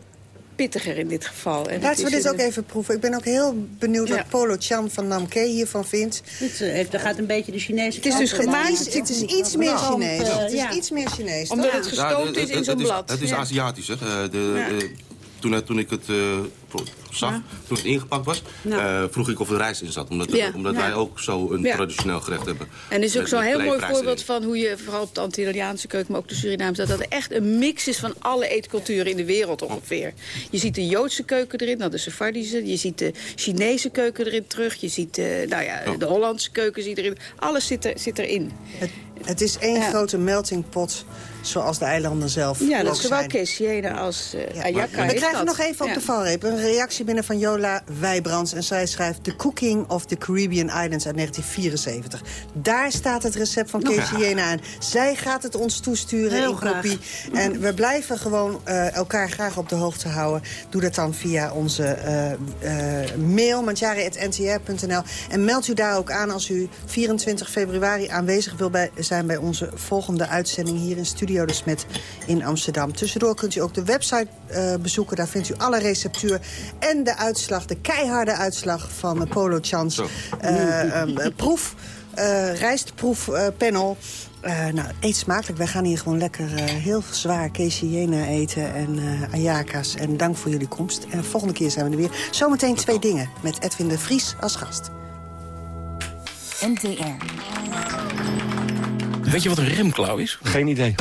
pittiger in dit geval. En Laten we het dit ook even proeven. Ik ben ook heel benieuwd Ja. wat Polo Chan van Namke hiervan vindt. Eh, heeft, daar gaat een beetje de Chinese Het is dus gemaakt- Het is, het is iets meer Chinees. het is iets meer Chinees. Omdat het gestoomd is in zo'n het blad. Het is Ja. Aziatisch, hè. Eh, de, Ja. eh, toen, toen ik het uh, zag, toen het ingepakt was, uh, vroeg ik of er rijst in zat. Omdat, Ja. omdat Ja. wij ook zo een Ja. traditioneel gerecht hebben. En is ook Met- zo'n heel mooi voorbeeld erin. van hoe je, vooral op de Antilliaanse keuken, maar ook de Surinaamse, dat dat echt een mix is van alle eetculturen in de wereld ongeveer. Je ziet de Joodse keuken erin, nou de Sephardische, je ziet de Chinese keuken erin terug, je ziet eh, nou ja, de Hollandse keuken zit erin. Alles zit, er, zit erin. Het, het is één grote melting pot, zoals de eilanden zelf Ja, dat is zowel. Kesjena als Ayaka. We krijgen nog even op Ja. de valreep een reactie binnen van Jola Wijbrands. En zij schrijft The Cooking of the Caribbean Islands uit 1974. Daar staat het recept van Nog. Kees Jena aan. Zij gaat het ons toesturen Heel in graag. kopie. En we blijven gewoon eh, elkaar graag op de hoogte houden. Doe dat dan via onze eh, mail. En meld u daar ook aan als u 24 februari aanwezig wil bij, zijn... bij onze volgende uitzending hier in Studio de Smet in Amsterdam. Tussendoor kunt u ook de website eh, bezoeken. Daar vindt u alle receptuur en de uitslag, de keiharde uitslag van de Polo Chance. eh, ehm, eh, proef, eh rijstproefpanel. Eh, nou, eet smakelijk. Wij gaan hier gewoon lekker eh, heel zwaar Jena eten en eh ayaka's. En dank voor jullie komst. En volgende keer zijn we er weer. Zometeen twee dingen met Edwin de Vries als gast. NTR. Weet je wat een remklauw is? Geen idee.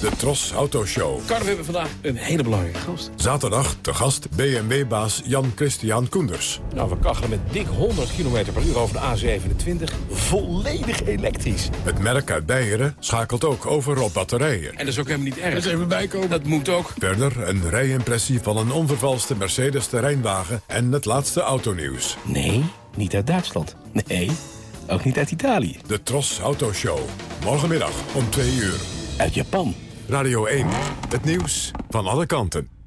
De Tros Autoshow. Carl, we hebben vandaag een hele belangrijke gast. Zaterdag te gast BMW-baas Jan Christian Koenders. Nou, we kachelen met dik 100 km per uur over de A27. Volledig elektrisch. Het merk uit Beieren schakelt ook over op batterijen. En dat is ook helemaal niet erg. Dat is even bijkomen. Dat moet ook. Verder een rijimpressie van een onvervalste Mercedes terreinwagen en het laatste autonieuws. Nee, niet uit Duitsland. Nee, ook niet uit Italië. De Tros Autoshow. Morgenmiddag om 2 uur. Uit Japan. Radio 1. Het nieuws van alle kanten.